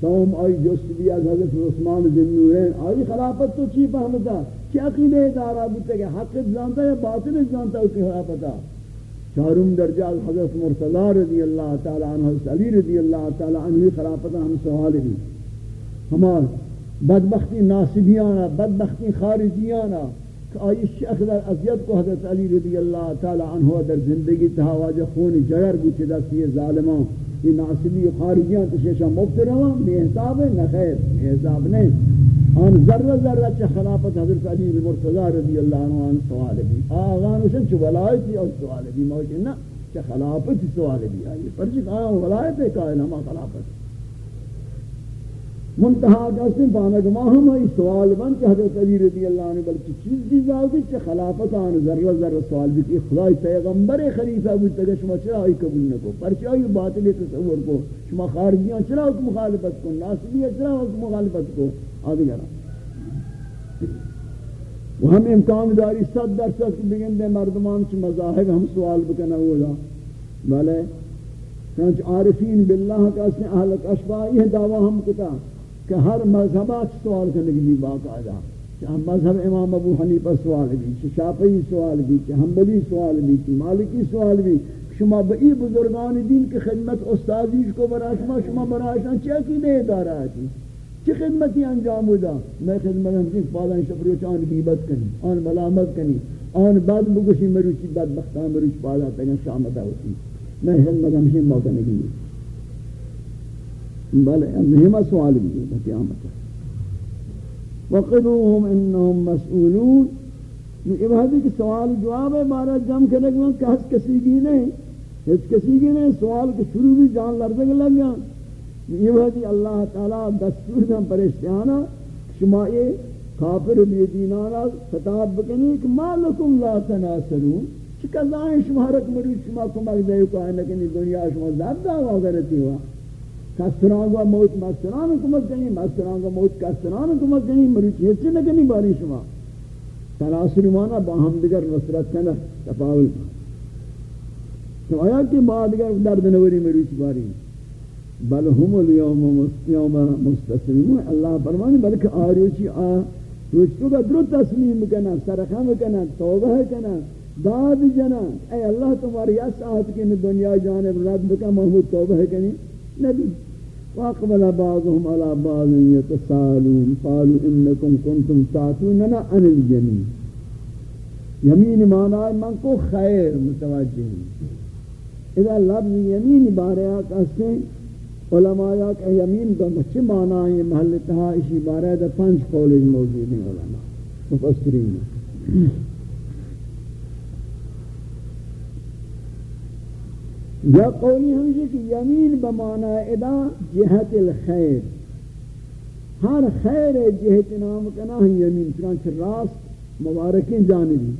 [SPEAKER 1] توم آئی جست بھی از حضرت عثمان بن نورین، آئی خلافت تو چی فہمتا چی عقیدہ ادارہ بودتا گا؟ حق جانتا ہے باطل جانتا ہے کہ خلافتا چارم درجہ حضرت مرتضی رضی اللہ تعالی عنہ، حضرت علی رضی اللہ تعالی عنہ خلافتا ہم سوال بھی ہمارے بدبختی ناصبیانا بدبختی خارجیانا کہ آئیش شیخ در عذیت کو حضرت علی رضی اللہ تعالی عنہ در زندگی تہا واجہ خون جگر بوچے دستی یہ ظالمان. یہ ناصبی خارجیان تو شیشہ مفت روان، بے حساب ہے، نہ خیر، بے حساب نہیں. آن ذرہ ذرہ چھ خلافت حضرت علی مرتضی رضی اللہ عنہ آن سوال بھی. آغان اسن چھ ولایتی اور سوال بھی موجود نا چھ خلافت سوال بھی آئی. پرچک آن ولایت ہے کائن ہما خلافت. منتہا کسی پانا کہ ماں ہم ای سوال بن کہ حضرت علی رضی اللہ عنہ بلکہ چیز دی ذاتی کہ خلافت آن ذرہ ذرہ سوال بھی کہ خدای پیغمبر خلیفہ بود تگہ شما چرا آئی قبول نکو؟ پرچہ آئی باطل تصور کو؟ شما خارجیاں چرا اس مخالفت کو ناسبی چرا اس مخالفت کو؟ آدھے گرا وہ ہم امکان داری صد در صد بگن دے مردمان چھ مذاہب ہم سوال بکنا ہوا دا بلے، چنانچہ عارفین باللہ کا اس نے اہل کشبہ یہ دعویٰ ہم کتا. کہ ہر مذہبات سوال کرنے کے لیے باقاعدہ کہ مذہب امام ابو حنیفہ سوال بھی، کہ شافعی سوال بھی، کہ حنبلی سوال بھی، کہ مالکی سوال بھی۔ شما بئی بزرگان دین کی خدمت استادیش کو برا شما شما برا شما چی عقیدہ دارا ہے چی خدمتی انجام ہودا؟ میں خدمت ہم چیز پالا شپروچ آن بیبت کنی، آن ملامت کنی، آن بعد بگوشی مروچی بدبختان مروچ پالا تگن شامدہ ہوتی۔ میں خدمت ہم چیز موقع نہیں۔ بل ہم سوال بھی ہے قیامت وقدوهم انهم مسئولون۔ یہ بات کہ سوال جواب ہے بارہ جم کے لگا کہ ہس کسی کی نہیں ہس کسی کی نہیں، سوال کے شروع بھی جان لرزے لگ گیا یہ بات اللہ تعالی دستور میں پریشانا شما یہ کافر بیدینانا خطاب بکنی کہ ما لکم لا تناصرون۔ چکہ دائیں شما رک مرید شما کمک دے کو ہے لیکن دنیا شما زیادہ آغرتی ہوا۔ کسران و موت مستران کمک کنی مستران و موت کسران کمک کنی مریچ ہیچی نکنی باری شما؟ تناصر مانا با ہم دیگر نصرت کنا تفاول تو آیا کہ با دیگر درد نوری مریچ باری؟ بل هم اليوم یوم مستسلمون اللہ فرمانی بلکہ آریوچی آ روچتو کا درو تسلیم کنا، سرخم کنا، توبہ کنا، داد جنا اے اللہ، تمہاری اس آہت کی دنیا جانب رد بکا محمود توبہ کنی نبی۔ واقبل بعضهم على بعض يتسالون قالوا انكم كنتم تعتوننا عن اليمين. یمین معنی من کو خیر متوجہ اذا لفظ یمین بارے کہتے ہیں علماء کہ یمین کا مچ معنی ہے محل تہا اسی بارے دا پنج قول موجود ہیں علماء، مفسرین۔ یا قولی ہمشہ کہ یمین بمانا ادا جہت الخیر۔ ہر خیر جہت نام کنا ہم یمین، چنانچہ راست مبارکین جانبی۔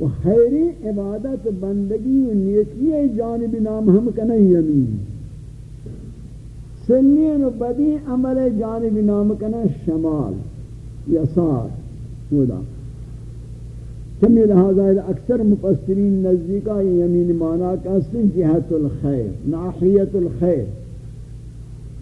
[SPEAKER 1] و خیری عبادت بندگی و نیکی جانبی نام ہم کنا یمین۔ سنین و بدی عمل جانب نام کنا شمال یسار خدا۔ چمی لہذا اکثر مفسرین نزدیکا یمین مانا کہتے ہیں جہت الخیر، ناحیت الخیر.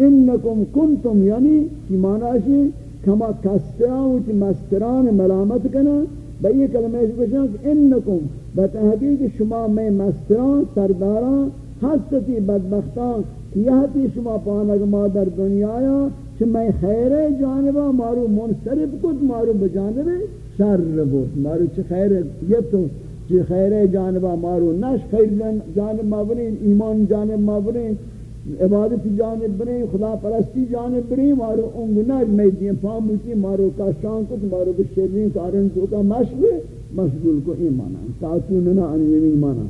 [SPEAKER 1] انکم کنتم یعنی کی مانا شی کما کستران و مستران ملامت کنا بئی کلمہ اس کو کہ انکم بتحقیق شما میں مستران، سرداران ہستی بدبختان کیہتی شما پانک ما در دنیا آیا کہ میں خیر جانبا مارو منصرف کت مارو بجانب شر بود مارو چھ خیر یہ تو چھ خیر جانبا مارو. نش خیر جانب ما برین، ایمان جانب ما برین، عبادت جانب برین، خدا پرستی جانب برین. مارو انگ نر میں مارو کا شان کت، مارو بشرین کارن تو کا مشغول مشغول کو ایمانا تاتو ننا ان ایمانا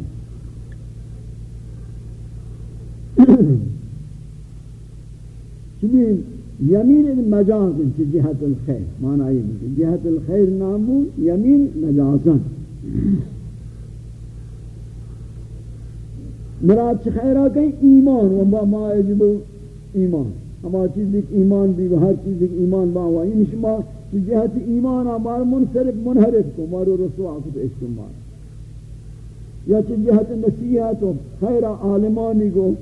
[SPEAKER 1] چلی یمین مجاز چی جہت الخیر، معنی یہ جہت الخیر نامو یمین مجازن مراد چی خیرہ کہیں ایمان، و ما یجب ایمان۔ ہما چیز ایک ایمان بھی ہر چیز ایک ایمان با ہوا این شما۔ چی جہت ایمان ہمار منصرف، منحرف کو مارو رسوا کو استعمال۔ یا چی جہت نصیحت و خیر عالمانی کو۔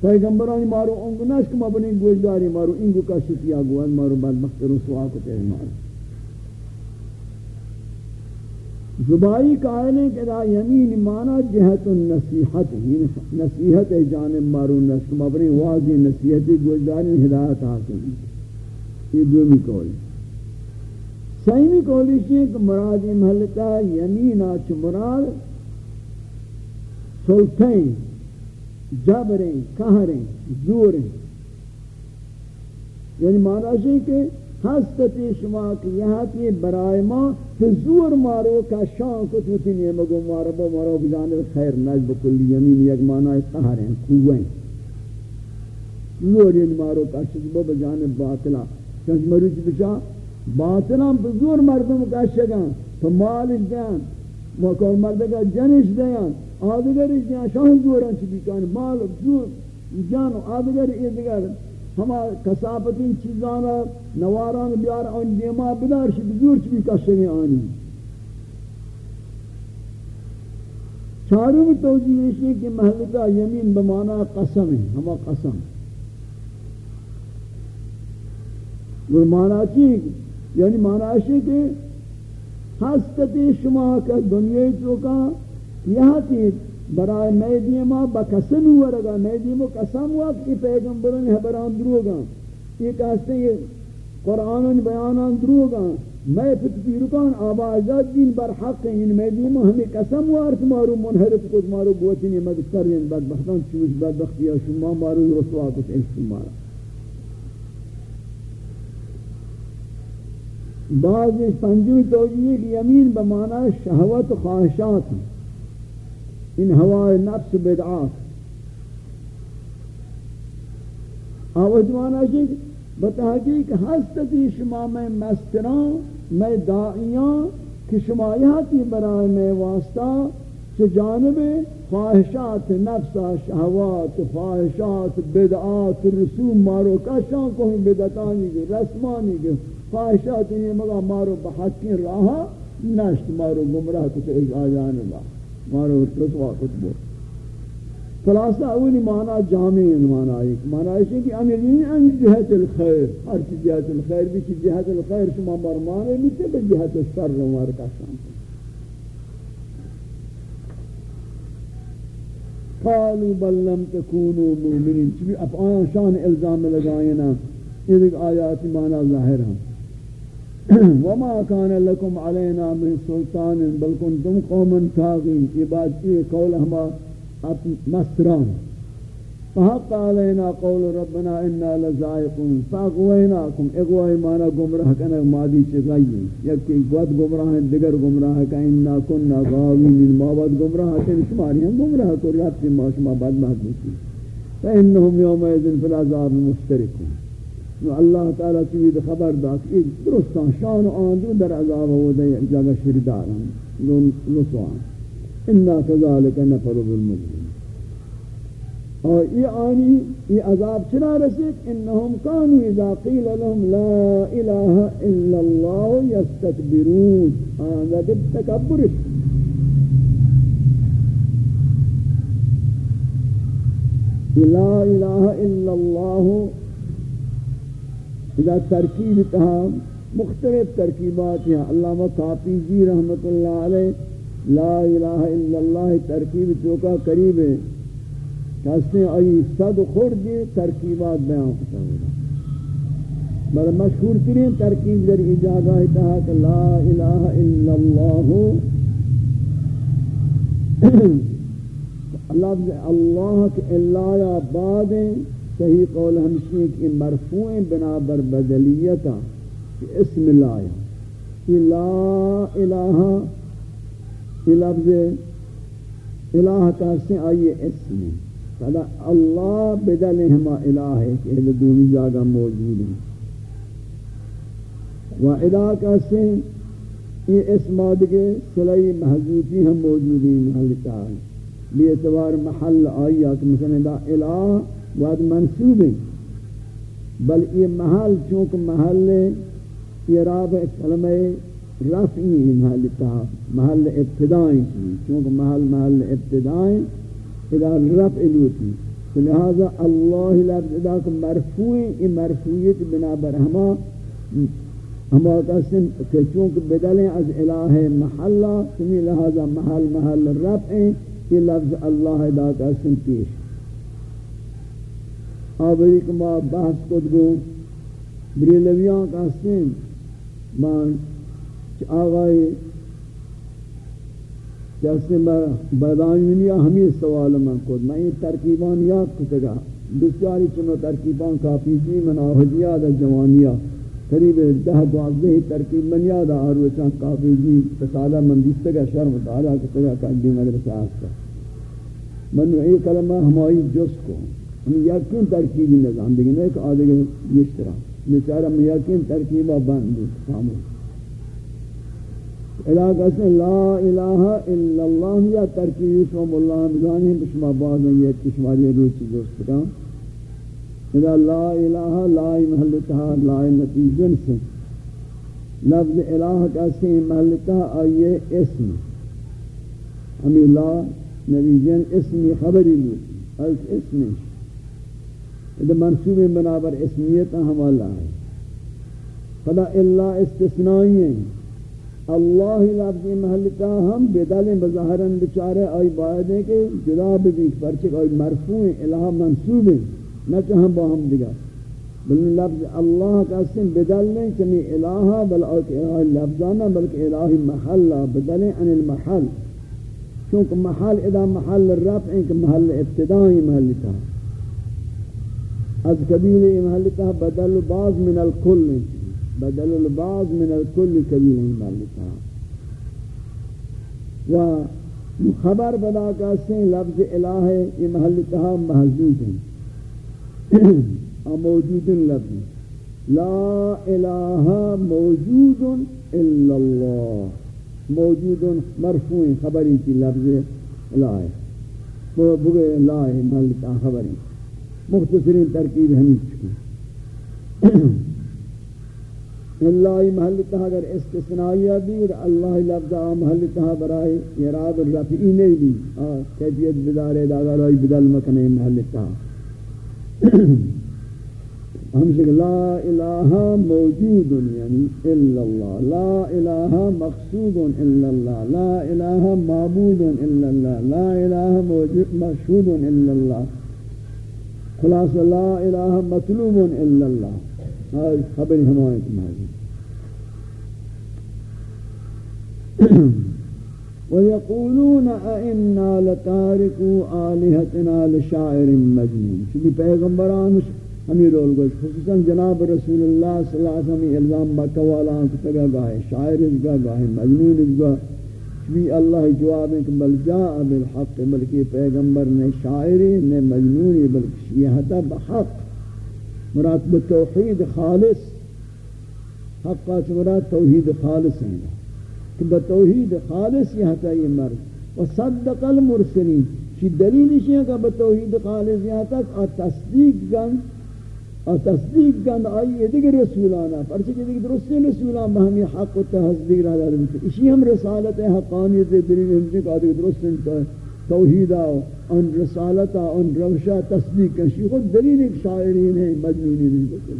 [SPEAKER 1] پیغمبرانی مارو انگو نشک ما بنی گوشداری مارو، انگو کا شفیہ گوان مارو بدبخت رسوا کو تیرے مارو زبائی قائل ہیں کہ دا یمین مانا جہت النصیحت یعنی نصیحت جانب مارو نشک ما بنی، واضح نصیحت گوشداری ہدایت حاصل یہ دومی قول. سیمی قولی ہے کہ مراد محلتا یمین آچ مراد سلطین. جبریں کہریں زوریں۔ یعنی معنی ہے کہ ہستتی شما کی یہاں کی برائے ماں کہ زور مارو کا شان کو توتی نہیں مگو مارو با مارو بجانب خیر نجب کلی یمین یک معنی قہریں، قویں۔ زور یعنی مارو کا شجبو بجانب باطلا۔ چنچ مروچ بچا باطلا بزور مردم کا شگان تو مالک دیان مکر مردگا جنش دیان۔ آدگری جان شان زوران چی بیکان، مال زور جان و آدگر ایدگر ہما کساپتی چیزانا، نواران، بیار، آن دیما بدار شی بزور چی بیکشنی آنی. چاروں توجیہ ہے کہ محلکہ یمین بمانا قسم ہے، ہما قسم. وہ مانا چی؟ یعنی مانا ہے کہ ہستتی شما کا دنیا چوکا یہاں تھی برائے میدی ما بقسم ورگا میدی ما قسم وقت کی پیغمبران حبران دروگا یہ کہتے ہیں، قرآن بیانان دروگا میں فتفیرکان آبا اجاد دین بر حق ہیں، ان میدی ہمیں قسم ہوا وارت مارو منحرف کت مارو بوتنی مدکتر ہیں، بدبختان چوش بدبختی شما مارو رسوا کت عشق مارا۔ بعض پنجوی توجیہ کی یمین بمانا شہوت خواہشات ہیں۔ ان ہوائے نفس بدعات. آوازی مانا جی بتحقیق ہستی شما میں مستران میں دائیاں کہ شما یہاں برائے میں واسطہ چھ جانب خواہشات نفس شہوات خواہشات بدعات، رسوم مارو کشان کوئی بدعتانی گے رسمانی گے خواہشات یہ مگا مارو بحقی راہا نشت مارو گمراہ کچھ ایک آجانے با مارو رسوا کتبو خلاصہ اولی معنی جامع معنی ایک. معنی ہے کہ امرین ان جہت الخیر. ہر چیز جہت الخیر بھی چیز جہت الخیر شما مرمانے بھی تے بجہت الشر مار کا شان قالوا بل لم تكونوا مؤمنين چبی اب آن شان الزام لگائینا. یہ آیات معنی ظاہر ہیں وما كان لكم علينا من سلطان، بل كنتم قوما طاغين. یہ بات یہ قول ہما مستران. فحق علينا قول ربنا انا لزائقون. فاغويناكم. اغوي مانا گمراہ کنا مادی چغئی یکی گوت گمراہ ہیں دیگر گمراہ کہ انا كنا غاوین. ما بعد گمراہ کہ شماری ہیں گمراہ کو رات ما شما بعد ما فانهم يومئذ في العذاب مشتركون اللہ تعالی کی خبر دا کہ درستان شان آن دو در عذاب ہو دے جگہ شرداران رسوان أنا کذالک نفر بالمجرم. اور یہ آنی یہ عذاب چنا رسید؟ انہم کانو اذا قیل لهم لا الہ الا اللہ یستکبرون. آن لیکن تکبر لا الہ الا اللہ اذا ترکیب تہا مختلف ترکیبات ہیں، علامہ کافی جی رحمت اللہ علیہ، لا الہ الا اللہ ترکیب چوکا قریب ہے کہتے ہیں آئی صد خورد ترکیبات بیان کرتا ہوگا بل مشہور ترین ترکیب در اجازہ ہے کہ لا الہ الا اللہ۔ لفظ اللہ کے اللہ یا بعد صحیح قول ہمشی کہ مرفوع بنا بر بدلیتا کہ اسم لا یہ لا الہ یہ لفظ الہ کہتے ہیں آئیے اسم۔ ہے فلا اللہ بدل ہما الہ ہے کہ اہل دومی جاگہ موجود ہیں۔ و الہ کہتے ہیں یہ اسم آدھگے صلاحی محضوطی ہم موجود ہیں محل تعالی بی اعتبار محل آئی کہ مثلا دا الہ واد منصوب ہیں بل یہ محل چونکہ محل یہ راب کلمہ رفعی محل تعالی محل ابتدائی چونکہ محل محل ابتدائی، اذا رفع لوتی لہذا اللہ لفظ ادا کو مرفوع یہ مرفوعیت بنابر ہما ہما قسم کہ چونکہ بدلیں از الہ محلہ سمی لہذا محل محل رفع یہ لفظ اللہ ادا قسم پیش۔ آبری کما بحث کد گو بریلویان قسم مان آغای جیسے میں بدانیہ ہمیں سوال من کود میں یہ ترکیبان یاد کتگا بسیاری چنو ترکیبان کافی جی من آہدیاد جوانیہ۔ قریب دہ دوازدہ ترکیب من یاد آروچان کافی جی تسالہ من دیستگا شرم تعالیٰ کتگا کردی مدرسہ آسکا من یہ کلمہ ہمائی جس کو۔ ہم یقین ترکیبی نظام دیکھیں ایک آدھے نشترا بیچارہ میں یقین ترکیبہ بند خاموش علاقہ سے لا الہ الا اللہ یا ترکیب شوم اللہ مزانی بشما بعض ہیں یہ کشماری روچی دوست کا اذا لا الہ لا محلتہ لا نتی جنس لفظ الہ کہتے ہیں محلتہ آئیے اسم ہمیں لا نبی جن اسمی خبری لوٹی از اسم اذا منصوب بنابر اسمیت حوالہ ہے۔ فلا اللہ استثنائی ہیں۔ اللہ لفظ محلتا ہم بدل بظاہرن بچارے آئی باید ہے کہ جدا بھی پرچک آئی مرفوع الہ منصوب ہیں۔ نہ چاہم با ہم دیگا بل لفظ اللہ کا اسم بدل نہیں چمی الہ بل الہ لفظانا بلکہ الہ محلہ بدل عن المحل چونکہ محل ادا محل رفع کہ محل ابتدائی محلتا ہے از قبیل محلتا بدل بعض من الکل بدل البعض من الكل كبير مالکا و خبر بدا کا سے لفظ الہ یہ محل تہا محضوب ہیں۔ موجود لفظ لا الہ موجود الا اللہ۔ موجود مرفوع خبری کی لفظ الہ وہ بگے الہ محل تہا خبری۔ مختصرین ترکیب ہمیں چکی اللہ محل تہا اگر استثنائیہ بھی، اور اللہ لفظ محل تہا برائے اراد الرفعی نہیں بھی۔ کیفیت بدارے داگر آئی بدل مکنے محل تہا۔ ہم سے لا الہ موجود یعنی الا اللہ۔ لا الہ مقصود الا اللہ۔ لا الہ معبود الا اللہ۔ لا الہ موجود مشہود الا اللہ۔ خلاص لا الہ مطلوب الا اللہ خبر ہمارے تمہاری ويقولون أئنا لتاركوا آلهتنا لشاعر مجنون. شبی پیغمبران ہمیں رول گوش، خصوصا جناب رسول اللہ صلی اللہ علیہ وسلم، الزام بکوالا کتگا گاہے شاعر ازگا گاہے مجنون اس ازگا شبی اللہ جواب ہے کہ بل جاء بالحق، بلکہ پیغمبر نے شاعری نے مجنونی بلکہ شیحتا بحق۔ مراد بتوحید خالص، حق حقا مراد توحید خالص ہیں۔ کہ بتوحید خالص یہ تھا یہ مرد و صدق المرسلین اسی دلیل اسی ہے کہ بتوحید خالصیات تک اور تصدیق گن اور تصدیق گن آئی دیگر رسولانا پرچہ کہ دیگر درستی رسولان بہمی حق و تصدیق رہا دارتے اسی ہم رسالت حقانیت دلیل ہمیں کہ دیگر درستی توحیدہ ان رسالتہ ان روشہ تصدیق کنشی خود دلیل ایک شاعرین ہیں مجنونی نہیں بکل۔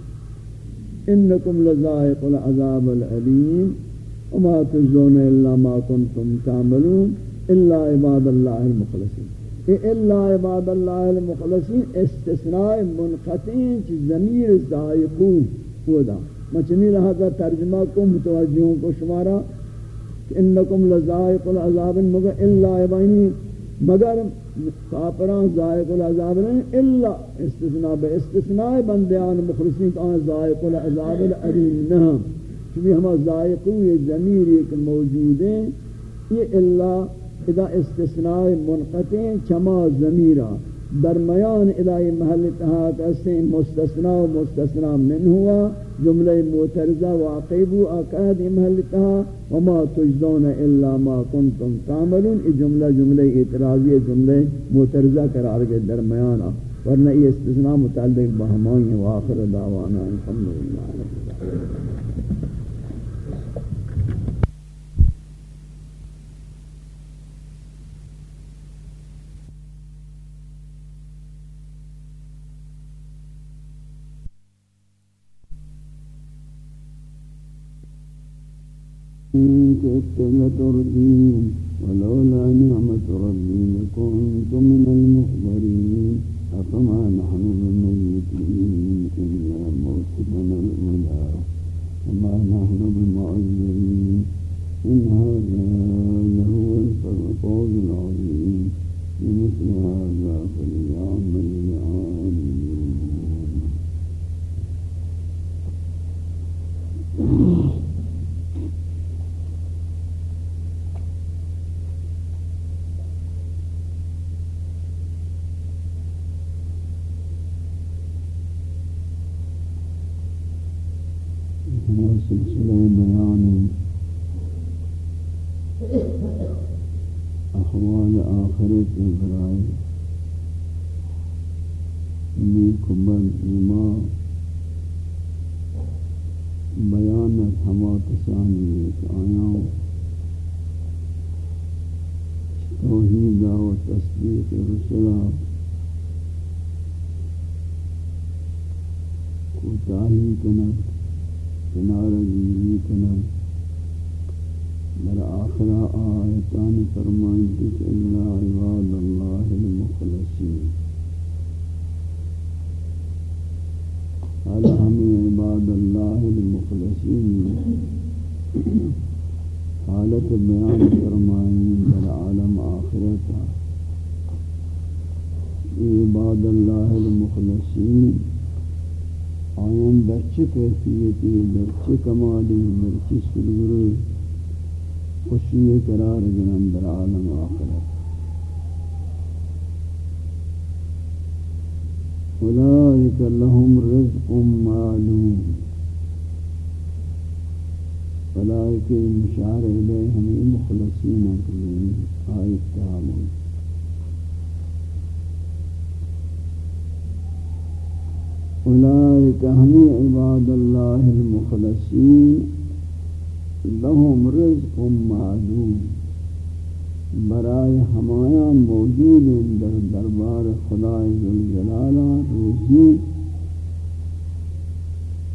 [SPEAKER 1] انکم لذائق العذاب العلیم، وما تجزون الا ما کنتم تعملون، الا عباد اللہ المخلصین۔ الا عباد اللہ المخلصین استثناء منقطعین چی ضمیر زائقون ہودا مچنی لہذا ترجمہ کو متوجہوں کو شمارا انکم لذائق العذاب، مگر الا عبادین یعنی مگر کافران ذائق العذاب نہیں، الا استثناء، بے استثناء بندیان مخلصین کا ذائق العذاب العلیم نہ چونکہ ہم ذائقوں یہ ضمیر ایک موجود ہیں، یہ اللہ اذا استثناء منقطع چما ضمیرہ. درمیان الہی محل اتحاد اسے مستثناء و مستثناء من ہوا. جملہ معترضہ واقعبو آقاد محل اتحاد وما تجدون الا ما کنتم تعملون. ای جملہ جملہ اعتراضی جملہ معترضہ قرار کے درمیان ورنہ یہ استثناء متعلق بہمائیں واخر دعوانا الحمدللہ
[SPEAKER 2] كنت لتردين ولولا نعمة اولئک عباد اللہ المخلصین لهم رزق معلوم۔ برائے ہمایا موجود در دربار خدای ذوالجلالہ روزی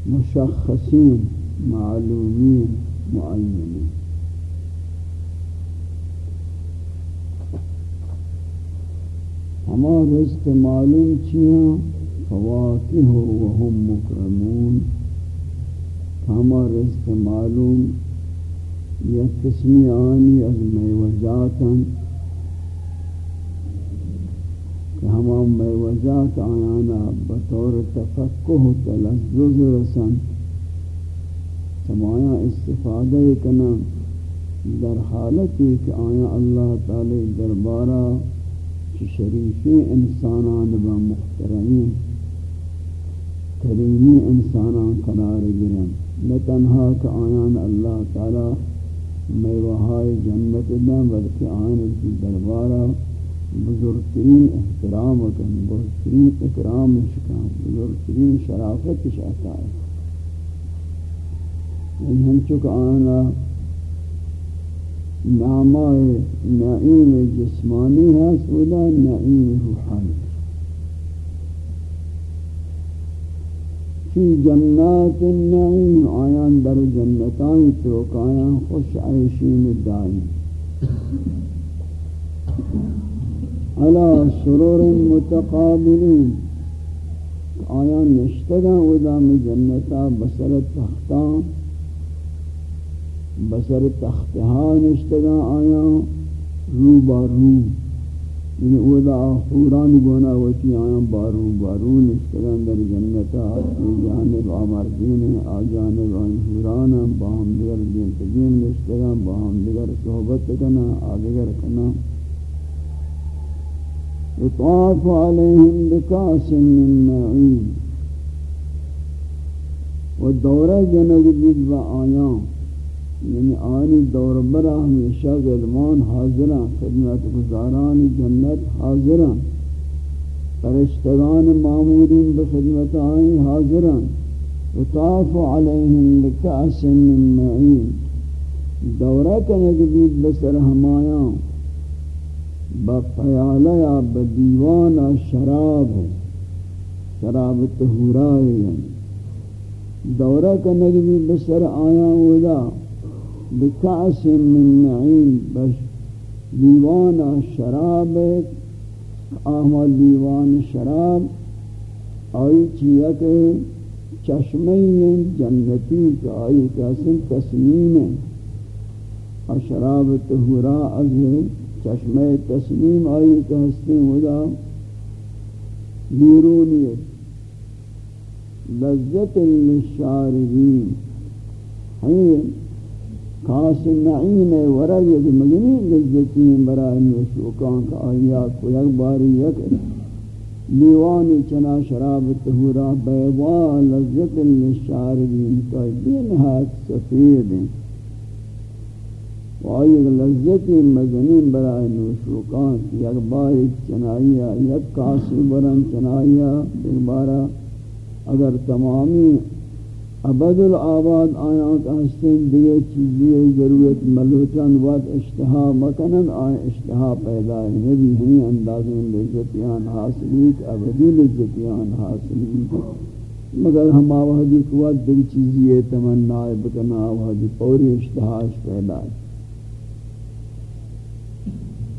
[SPEAKER 2] مشخصین، معلومین معینین ہمارا رزق معلوم چیئے فواکہ وهم مکرمون ہما رزق معلوم یا قسمی آنی از میوجاتا کہ ہما میوجات آیانا بطور تفقہ تلزز رسن. سمایا استفادہ کنا در حالتی کہ آیا اللہ تعالی دربارہ شریفی انسانان با محترمین کریمی انسانان قرار گرن نہ تنہا کہ آیان اللہ تعالی میوہائی جنت دیں بلکہ آیان کی دربارہ بزرگترین احترام کن بزرگترین اکرام شکام بزرگترین شرافت شاہتا ہے یعنی ہم چکا آنا نعمہ نعیم جسمانی ہے سودا نعیم روحانی. فی جنات النعیم، آیان در جنتان تو کایان خوش عیشین دائم. على سرور متقابلین. آیان نشتگا ودام جنتا بسر تختان بسر تختہا نشتگا آیا رو بارو یعنی اودا حوران گونا وچی آیا بارو بارو نشتگا در جنتا آتی، جانب آمردین آجانب آن حوران باہم دیگر دین تجیم نشتگا باہم دیگر صحبت کنا آدگر کنا۔ اطاف علیہم بکاس من معین و دورہ جنگ دید و آیان یعنی آنی دور برا ہمیشہ غلمان حاضران خدمت گزاران جنت حاضران پرشتگان معمورین بخدمت آئی حاضران اطاف علیہم لکعس من معین. دورہ کنگ بید بسر ہمایاں با پیالہ یا با شراب. ہے شراب تہورائی یعنی دورہ کنگ بید بسر آیاں ودا بکعس من نعیم بش دیوان شراب احمد دیوان شراب، آئی چیا کہ چشمے جنتی کا آئی کسن تسلیم اور شراب تہورا از چشمہ تسلیم آئی کہ ہستے ہدا بیرونیت لذت للشاربین۔ ہیں خاص نعیم ورگ یک مگنی لذتین برای نوشوکان کا آیات کو یک باری یک لیوانی چنا شراب تہورا بیوا لذت للشاربین کا بینہات سفید. و آیت لذتی مزنین برای نوشوکان یک باری چنائیا یک کاسی برن چنائیا ایک بارا اگر تمامی ابد الآباد آیات ہستیں دیئے چیزی ضرورت ملوچان وقت اشتہا مکنن آئے اشتہا پیدا ہے نبی ہمیں اندازیں لذتیان حاصلیت ابدی لذتیان حاصلیت مگر ہم آوہدی قوت دیکھ چیزی تمنا بکنا آوہدی پوری اشتہاش پیدا۔ ہے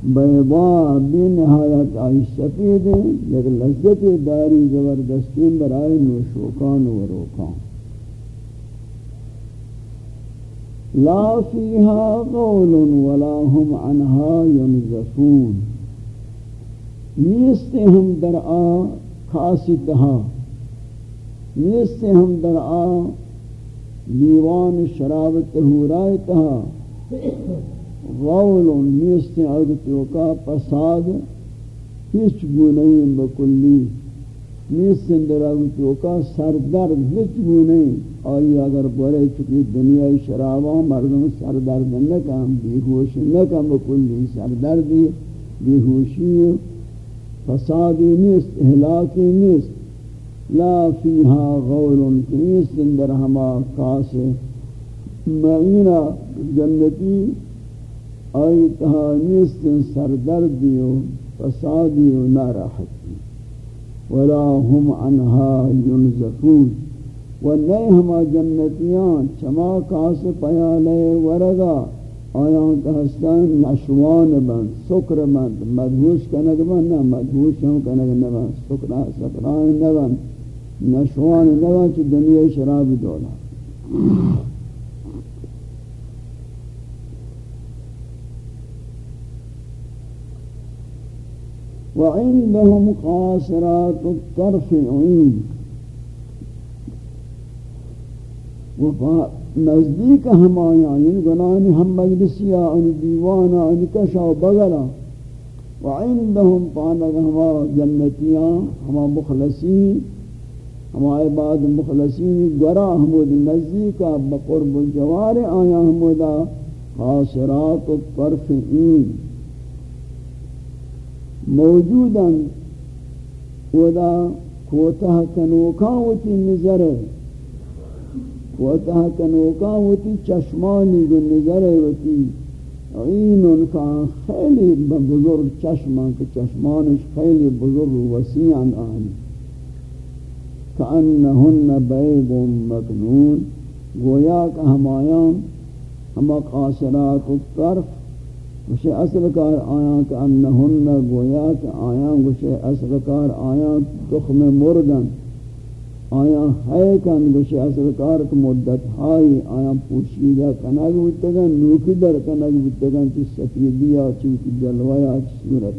[SPEAKER 2] بیضا بی نہایت آئی سفید ہیں لیکن لذت داری زبردستین برائے نوشوکان و روکان۔ لا فيها قول ولا هم عنها ينزفون. نیست ہم در آ خاصی تہا نیست ہم در آ دیوان شراب تہورائے تہا. غول نیست اگتو کا پساد ہیچ گونہیں بکلی. نیست در اگتو کا سردرد ہیچ گونہیں آئی اگر بڑے چکی دنیا شراباں مردم سردرد نکم، بیہوش نکم بکلی سردردی، بیہوشی فسادی نیست، احلاکی نیست. لا فیہا غول نیست اندر ہما خاص معینہ جنتی. آئی تہا نیست سردردی و فسادی و ناراحتی. ولا هم عنها ينزفون. و نئے ہما جنتیان چما کاس پیالے ورگا آیان کا نشوان بند سکر بند مدھوش کنگ بند نہ مدھوش ہم کنگ سکران سکران نبند نشوان نبند چی دنیا شراب دولا وعندهم قاصرات الطرف عين وفا نزدیک ہم آیا یعنی گناہی ہم مجلسی آنی یعنی دیوانا آنی یعنی کشا و بغلا وعندهم پانک ہما جنتیاں ہما مخلصین، ہما عباد مخلصین، گرا ہمود نزدیکا بقرب الجوار آیا ہمودا خاصرات الطرف این موجوداً ودا کوتاه کنوکا وتی نظر کوتاه کنوکا وتی چشمانی گو نظر وتی عینون کا خیلی بزرگ چشمان که چشمانش خیلی بزرگ وسیع آن. کأنهن بیض مکنون. گویا که همایان همه قاصرات الطرف گوشے اصل کار آیاں کہ انہن گویا کہ آیاں گوشے اصل کار آیاں تخم مردن آیاں ہے کن گوشے اصل کار کہ مدت ہائی آیاں پوشیدہ کنگ بتگن نوکی در کنگ بتگن چی سفیدی سفیدیا چوکی جلویا چی صورت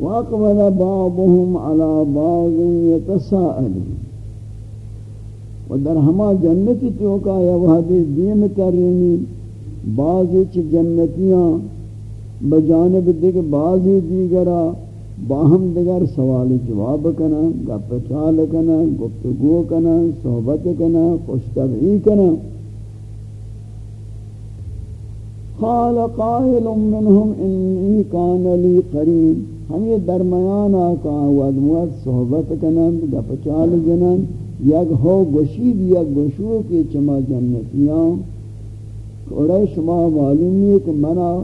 [SPEAKER 2] واقبل بعضهم على بعض يتساءلون و در ہما جنتی چوکا یا وہ حدیث دیم کرنی بعضی چھ جنتیاں بجانب دیکھ بعضی دیگرہ باہم دیگر سوال جواب کنا گپ چال کنا گفتگو کنا صحبت کنا خوشتبعی کنا قال قائل منهم انی کان لی قرین ہم یہ درمیان آکا ودموت صحبت کنن گپ چال جنن یک ہو گشید، یک گشو کی چما جنتیاں اور شما معلوم ہے کہ منا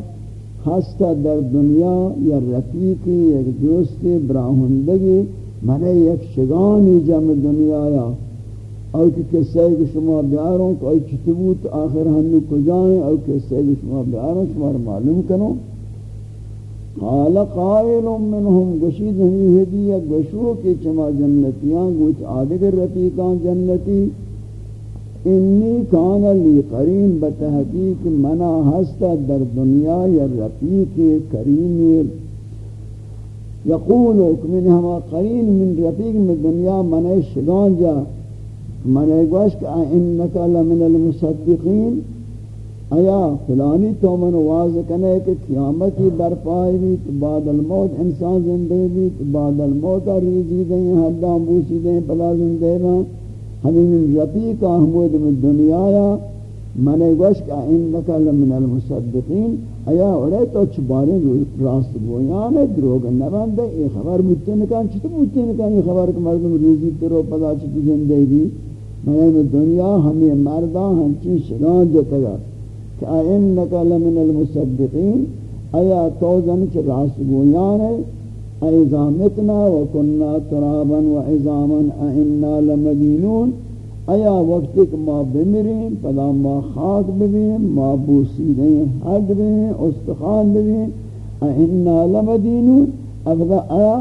[SPEAKER 2] ہستا در دنیا یا رفیقی یک دوست براہندگی منے یک شگانی جم دنیا یا. اور کہ کسے کہ شما بیاروں کہ چتبوت آخر ہم کجائیں اور کسے کہ شما بیاروں شما معلوم کروں قال قائل منهم گشید ہمی ہدی گشو کے چما جنتیاں گوچ آدگر رفیقان جنتی انی کان لی قرین بتحقیق منا ہستا در دنیا یا رفیق کریم یقولو من ہما قرین من رفیق من دنیا من شگان جا من گوش کہ انکا لمن المصدقین آیا، فلانی تو من واضح کنے کہ قیامتی برپائی بھی تو بعد الموت انسان زندے بھی تو بعد الموت ریزی دیں حدام بوسی دیں، پلا زندے میں ہمیں من رفیق احمود من دنیا یا من گوشک انکا لمن المصدقین۔ آیا، اڑے تو چبارے راست گویان ہے، دروگ نبندے یہ خبر بودتے نکان چھتے بودتے نکان، یہ خبر کہ مردم ریزی ترو پدا چھتے زندے بھی۔ میں دنیا، ہمیں مردہ ہمچین شگان جو تگا۔ کہ اینکا لمن المصدقین ایا توزن چھ راست گویان ہے ایزا متنا و کننا ترابا و عظاما اینا لمدینون ایا وقت کہ ما بمرین پدا ما خاک ببین ما بوسیدیں حد ببین استخان ببین اینا لمدینون افضا ایا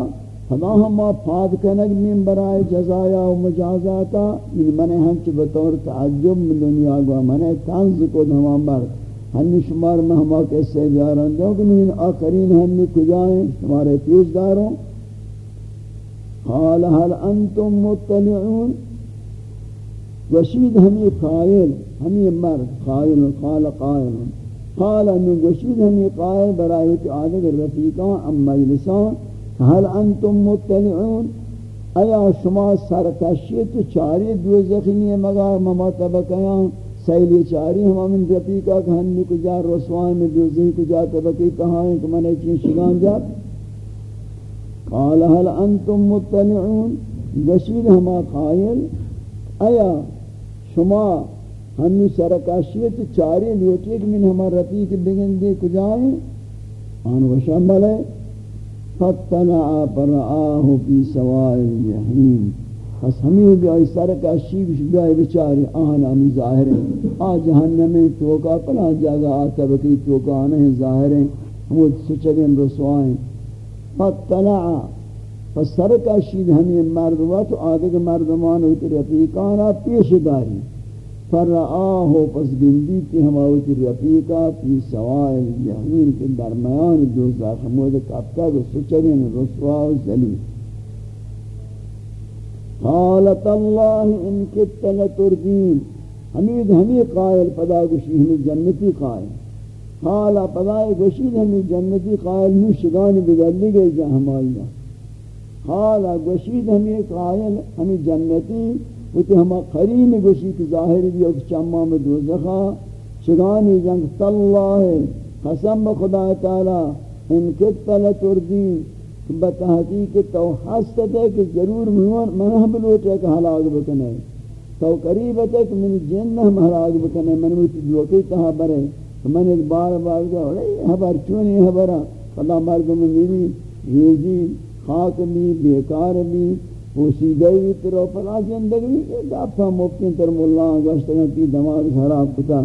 [SPEAKER 2] فما ہما پاد کنگ من برائے جزایا و مجازاتا من منہ ہنچ بطور تعجب من دنیا گوا منہ تنز کو دھما بر. ہنی شمار میں ہما کیسے بیاران دو کہ من آخرین ہنی کجائیں، شمارے پیش داروں. قال هل انتم مطلعون؟ وشید ہمی قائل، ہمی مرد، قائل، قال قائل. قال من وشید ہمی قائل برای کہ آدھے رفیقان ام مجلسان هل انتم مطلعون؟ ایا شما سرکشیت چاری دو زخینی مگا مما طبقیاں سیلی چاری ہم من رفیقہ کہ ہم کو جا رسوان میں دو زخین کو جا طبقی کہاں ہیں کہ میں نے چین شگان جا قال هل انتم مطلعون؟ گشید ہما قائل. ایا شما ہمی سرکشیت چاری لوٹی کہ من ہما رفیق بگن دے کجائیں آن وشان بلے فطلع فرآه في سواء الجحيم۔ پس ہمیں بھی آئی سر کا شیب بیائی بچاری آہنا ہمیں ظاہر ہیں۔ آ جہنم میں توکا پلا جاگا آتا بکی توکا آنے ہیں ظاہر ہیں۔ ہمیں سچگیں رسوائیں۔ فطلع پس سر کا شید ہمیں مرد ہوا تو آدھے کے مردمان ہوتے رفیقانا پیش داری۔ فرآہو پس گندی کی ہماوتی رفیقہ فی سوائل جہنین کے درمیان دوزا خمود کبتا کو سچرین رسوا و ذلیل. قالت اللہ ان کت لتردین. حمید ہمی قائل پدا گشی ہمی جنتی قائل. قالا پدا گشید ہمی جنتی قائل نو شگان بدلی گئی ہمائیہ قالا گشید ہمی قائل ہمی جنتی وہ تو ہما قرین گوشی کہ ظاہر بھی ایک چمہ میں دوزخا شگانی جنگ تاللہ قسم خدا تعالی، ان کتا لتردین بتحقیق تو حسد ہے کہ ضرور منہ بلوٹے کہ حلاق بکنے۔ تو قریب ہے کہ من جن ہم حلاق بکنے، من موتی دلوکی تہا برے۔ من ایک بار بار جا رہے حبر چونی حبرہ خدا مردم میری ریزی جی، خاک بھی بیکار بھی پوسیدہ بھی ترو پلا زندگی یہ دافع مفتین تر مولا گوشتگاں کی دماغ خراب کتا۔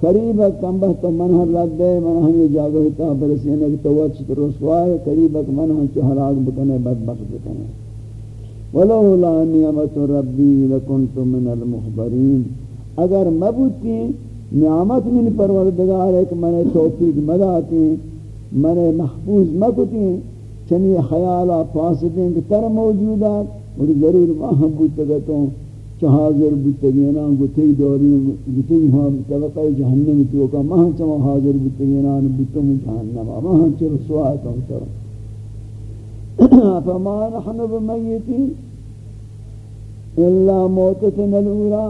[SPEAKER 2] قریب کم بہت من ہر رد دے من ہم یہ جاگو ہتا برسینے کی توت چت رسوائے قریب من ہم چو حلاق بکنے بدبخت بکنے ولولا نعمت ربی لکنت من المخبرین اگر مبوتی، نعمت من پروردگار ایک من توفیق مداتی، من محفوظ مکتی، چنی خیالہ فاسدین کی تر موجودات اور ضرور وہاں بودتگتوں حاضر بتگینا گتی دوری گتی ہم ہاں، طبقہ جہنم تو کا ماں چما حاضر بتگینا بتم جہنم ماں چر سوا تو تر فما نحن بمیتین الا موتتنا الاولى۔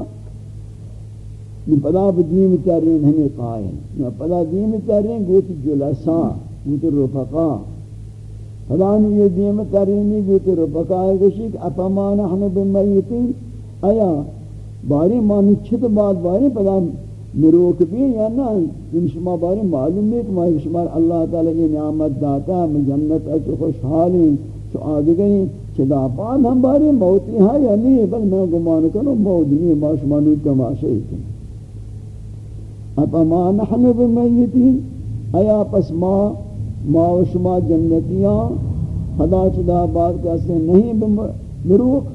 [SPEAKER 2] پدا بدیم ترین ہمیں قائل پدا دیم ترین گوت جلساء گوت رفقا پدا یہ دیم ترینی گوت رفقا ہے کہ اپا اپما نحن بمیتین آیا باری مانی چھت بعد باری پدا مروک بھی یا نا؟ ان شما باری معلوم ہے کہ ماہی شما اللہ تعالی کی نعمت داتا، ہم جنت اچھو خوشحال ہیں تو آدھگئی چدا پان ہم باری موتی ہے یا نہیں، بل میں گمان کروں موت نہیں، ما شما نوت کا معاشی کن۔ اپا ما نحن بمیتین آیا پس ما ما و شما جنتیاں خدا چدا بعد کہتے ہیں نہیں مروک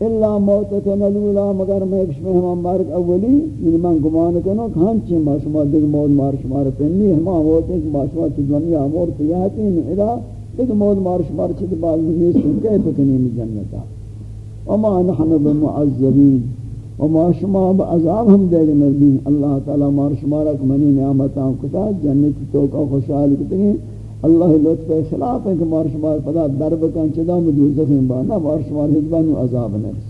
[SPEAKER 2] الا موتتن الاولا مگر میں ایک شمی ہمان مارک اولی یعنی من گمان کنو کہ ہم ہنچی ما شما دیکھ موت مار شما شمار پنی ہمان موت ایک ما شما تی دنیا مور تیاتی ادا دیکھ موت مار شمار چھت باز میں سنکے پکنی میں جنتا؟ وما نحن بمعذبین؟ وما شما بعذاب ہم دے گے نبی اللہ تعالی مار شمارک منی نعمتاں کتا جنت توقع خوشحال کتنی اللہ لطف خلاف ہے کہ مار شمار پدا درب کن چدا مدوزخ بانا مار شمار حجبان عذاب نرس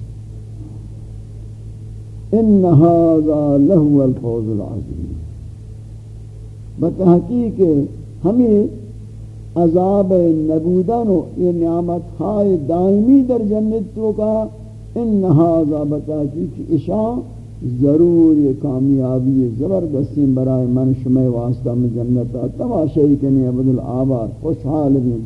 [SPEAKER 2] ان هذا له الفوز العظیم. بتحقیق ہمیں عذاب نبودن و یہ نعمت ہائے دائمی در جنت تو کا ان هذا بتحقیق اشان ضرور یہ کامیابی زبردستی برائے من شمع واسطہ میں جنتا تماشائی کنی عبد العباد خوشحال بھی۔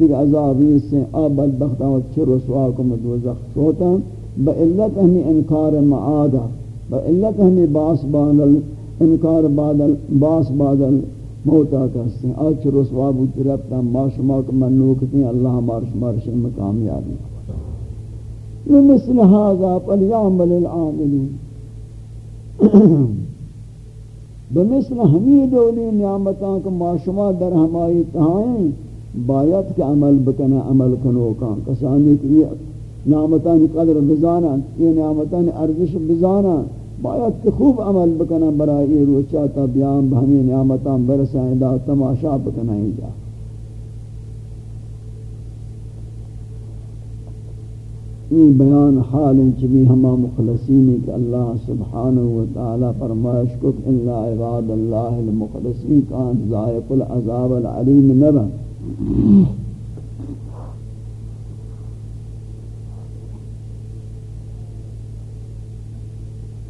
[SPEAKER 2] دیکھ عذابی سے آباد بختہ و چھر رسوا کو مدوزخ سوتا۔ با علت ہمی انکار معادہ، با علت ہمی باس بادل، انکار بادل، باس بادل موتا کہتے ہیں۔ آج چھر رسوا بوتی ربتا ما شما کو منوکتی اللہ مارش مارش میں کامیابی۔ لمثل هذا فليعمل العاملون. بمثل ہمیں دولی نعمتاں کا معاشمہ در ہمائی تہائیں، باید کہ عمل بکنا عمل کنو کان. کسانی کی نعمتان قدر بزانا یہ نعمتان ارزش بزانا باید کہ خوب عمل بکنا برائی روچاتا بیان بہمیں نعمتان برسائیں دا تماشا بکنا ہی جا یہ بیان حال چبی ہما مخلصین کہ اللہ سبحانہ وتعالی فرمائش کو الا عباد اللہ المخلصین کان ذائق العذاب العلیم نبا۔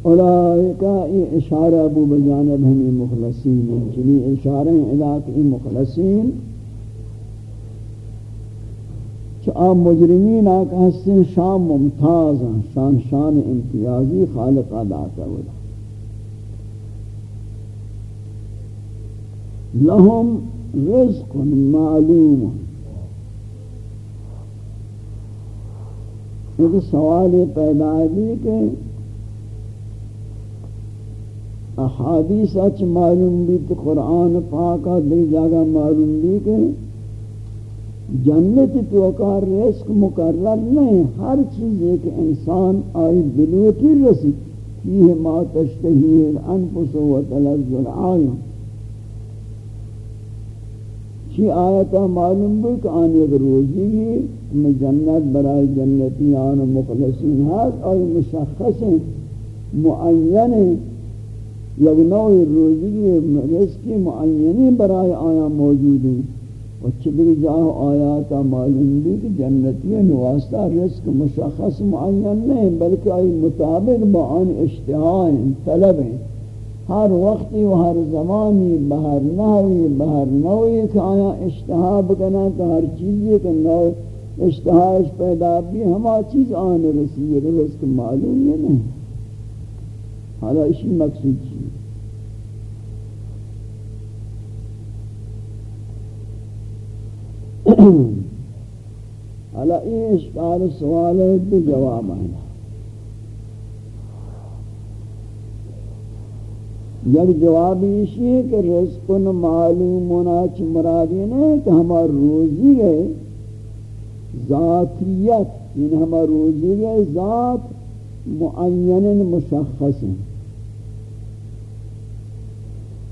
[SPEAKER 2] اولئیکا یہ اشارہ ابو بجانب ہمیں مخلصین چبی اشارہ علاقی مخلصین۔ آ مجرمین آکا حسن شام ممتاز ہیں شان شان امتیازی خالق داتا ودا لهم رزق معلوم. ایک سوال پیدا بھی کہ احادیث اچ معلوم بھی تو قرآن پاکا دل جاگا معلوم بھی کہ جنت تو کار رزق مقرر نہیں، ہر چیز ایک انسان آئی بلوٹی رسی، فیہ ما تشتہی الانفس و تلذ العایم چی آیتا معلوم بھی کہ آنی ایک روزی گی میں جنت برای جنتیان و مخلصین ہے اور مشخص ہیں معین ہیں یک نوع روزی رزق معینی برای آیا موجود ہیں۔ و چبری جاہ آیاتا معلوم بھی کہ جنتی نواسطہ رزق مشخص معین نہیں بلکہ آئی مطابق با اشتہائیں طلب. ہیں ہر وقتی و ہر زمانی بہر نحوی بہر نوعی کہ آیا اشتہا بکنا کہ ہر چیزی کہ نوع اشتہاش پیدا بھی ہما چیز آن رسی، رزق معلوم یہ نہیں حالا اسی مقصود چیز حالا این اشکال سوال ہے دو جواب ہے یک جواب یہ ہے کہ رزق معلوم ہونا چھ مرادی نہیں کہ ہمارا روزی ہے ذاتیت یعنی ہمارا روزی ہے ذات معین مشخص ہے۔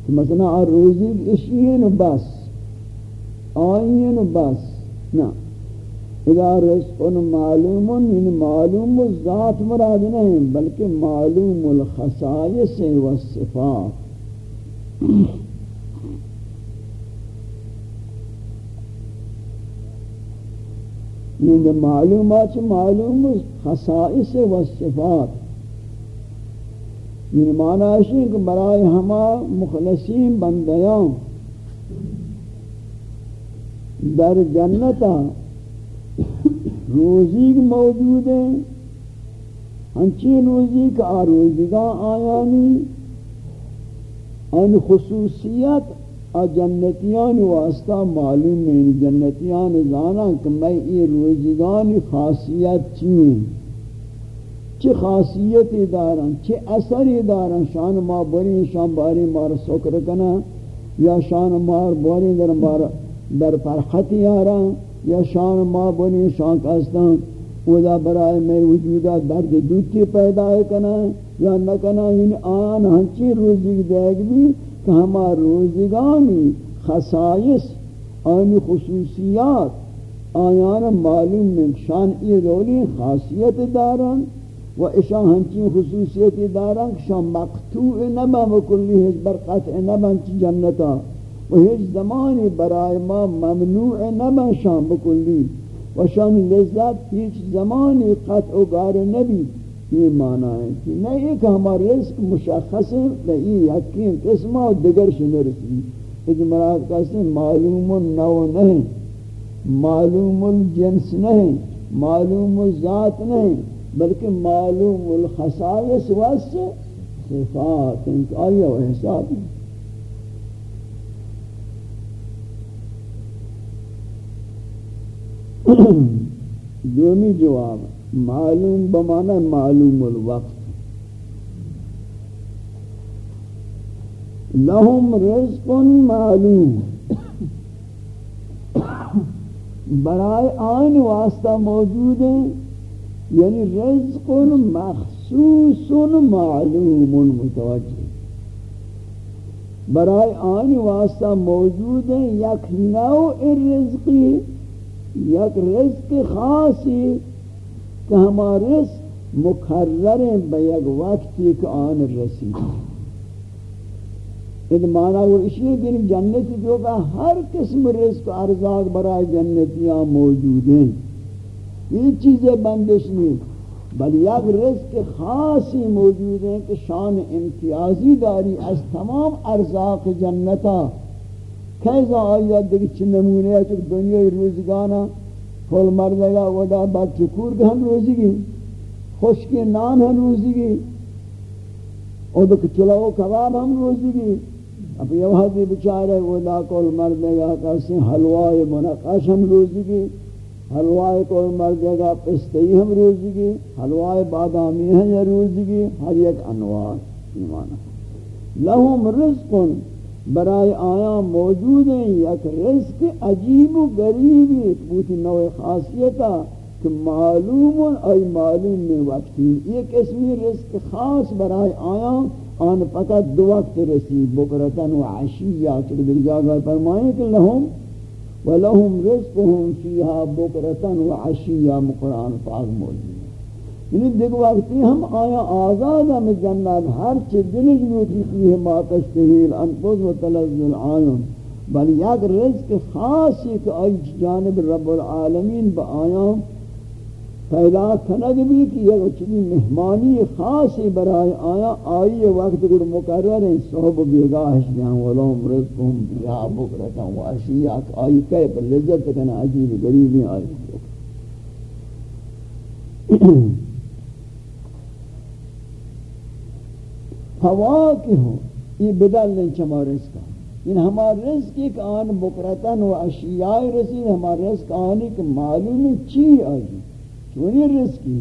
[SPEAKER 2] مثلا روزی اشیاء بس۔ آئین بس نا اذا رزق معلوم یعنی معلوم ذات مراد نہیں بلکہ معلوم الخصائص والصفات یعنی معلومات معلوم خصائص والصفات یعنی معنی ہے کہ برائے ہما مخلصین بندیاں در جنتا روزی موجود ہے ہنچی روزی کا آروزگاں آیانی ان خصوصیت جنتیان واسطہ معلوم ہے یعنی جنتیان زانا کہ میں یہ روزگان خاصیت چین چی خاصیت دارن چی اثر دارن شان ما بری شان باری مار سکر کنا یا شان مار باری در مار در فرحت یارا، یا شان ما بنی شان کستان ودا برای میں وجودا درد دوتی پیدا کنا یا نہ کنا ان آن ہنچی روزی دیکھ بھی کہ ہما روزگانی خصائص آن خصوصیات، آیان معلوم میں شان ای رولی خاصیت دارن و اشان ہنچی خصوصیت دارن شان مقتوع نبا وکلی ہز برقت نبا چی جنتا. و هیچ زمانی برای ما ممنوع نبن بکلی و شان لذت هیچ زمانی قطع و گار نبی یہ معنی ہے کہ نہیں ایک ہمارا رزق مشخص ہے نہیں یقین قسمہ و دگر شنے شنرسی اس مراد کہتے ہیں معلوم النو نہیں معلوم الجنس نہیں معلوم الذات نہیں بلکہ معلوم الخصائص واسے صفات ان کا آیا و حساب ہے دومی جواب، معلوم بمانا معلوم الوقت. لهم رزق معلوم. برائے آن واسطہ موجود ہے یعنی رزق مخصوص معلوم متوجہ. برائے آن واسطہ موجود ہے یک نوع رزقی یک رزق خاصی کہ ہمارا رزق مقرر بے یک وقتی کہ آن رسید. یہ معنی وہ اس لیے کہ جنتی جو کہ ہر قسم رزق ارزاق برای جنتیاں موجود ہیں یہ چیزیں بندش نہیں بل یک رزق خاصی موجود ہیں کہ شان امتیازی داری از تمام ارزاق جنتا کیسا آیات دیکھ چھ نمونے ہے چک دنیا روزگانا پھول مردگا ودا بات چکور کا ہم روزی گی خوشکی نان ہم روزی گی او دک چلاو کباب ہم روزی گی اب یہ وحدی بچارے ودا کول مردگا کسی حلوائی منقش ہم روزی گی حلوائی کول مردگا پستی ہم روزی گی حلوائی بادامی ہیں یا روزی گی ہر یک انواع ایمانا لہم رزقن برای آیا موجود ہیں یک رزق عجیب و غریبی بوتی نوع خاصیتا کہ معلوم ای معلوم میں وقتی ایک اسمی رزق خاص برای آیا، آن فقط دو وقت رسی بکرتن و عشیہ چکہ در جاگہ فرمائیں کہ لہم ولہم رزقهم فیہا بکرتن و عشیہ قرآن پاک موجود۔
[SPEAKER 1] یعنی دیکھ وقتی ہم آیا آزاد ہم جنت، ہر چی دلش نوٹی فیہ ما تشتہیل انفوز و تلز العالم بل یک رزق خاصی کہ آئی جانب رب العالمین با آیا پیدا کنگ بھی کہ یک چلی مہمانی خاصی برای آیا۔ آئی وقت گر مقرر ہیں صحب بیگاہش دیان ولوم رزقهم بیا بکرتا واشیات آئی کئی پر لذت کنا عجیب گریبی آئی۔ ہوا کی ہو، یہ بدل نہیں چما رزق ان یعنی ہمارا رزق ایک آن بکرتن و اشیاء رسید ہمارا رزق آنے کے معلوم چی آئی۔ چونی رزقی؟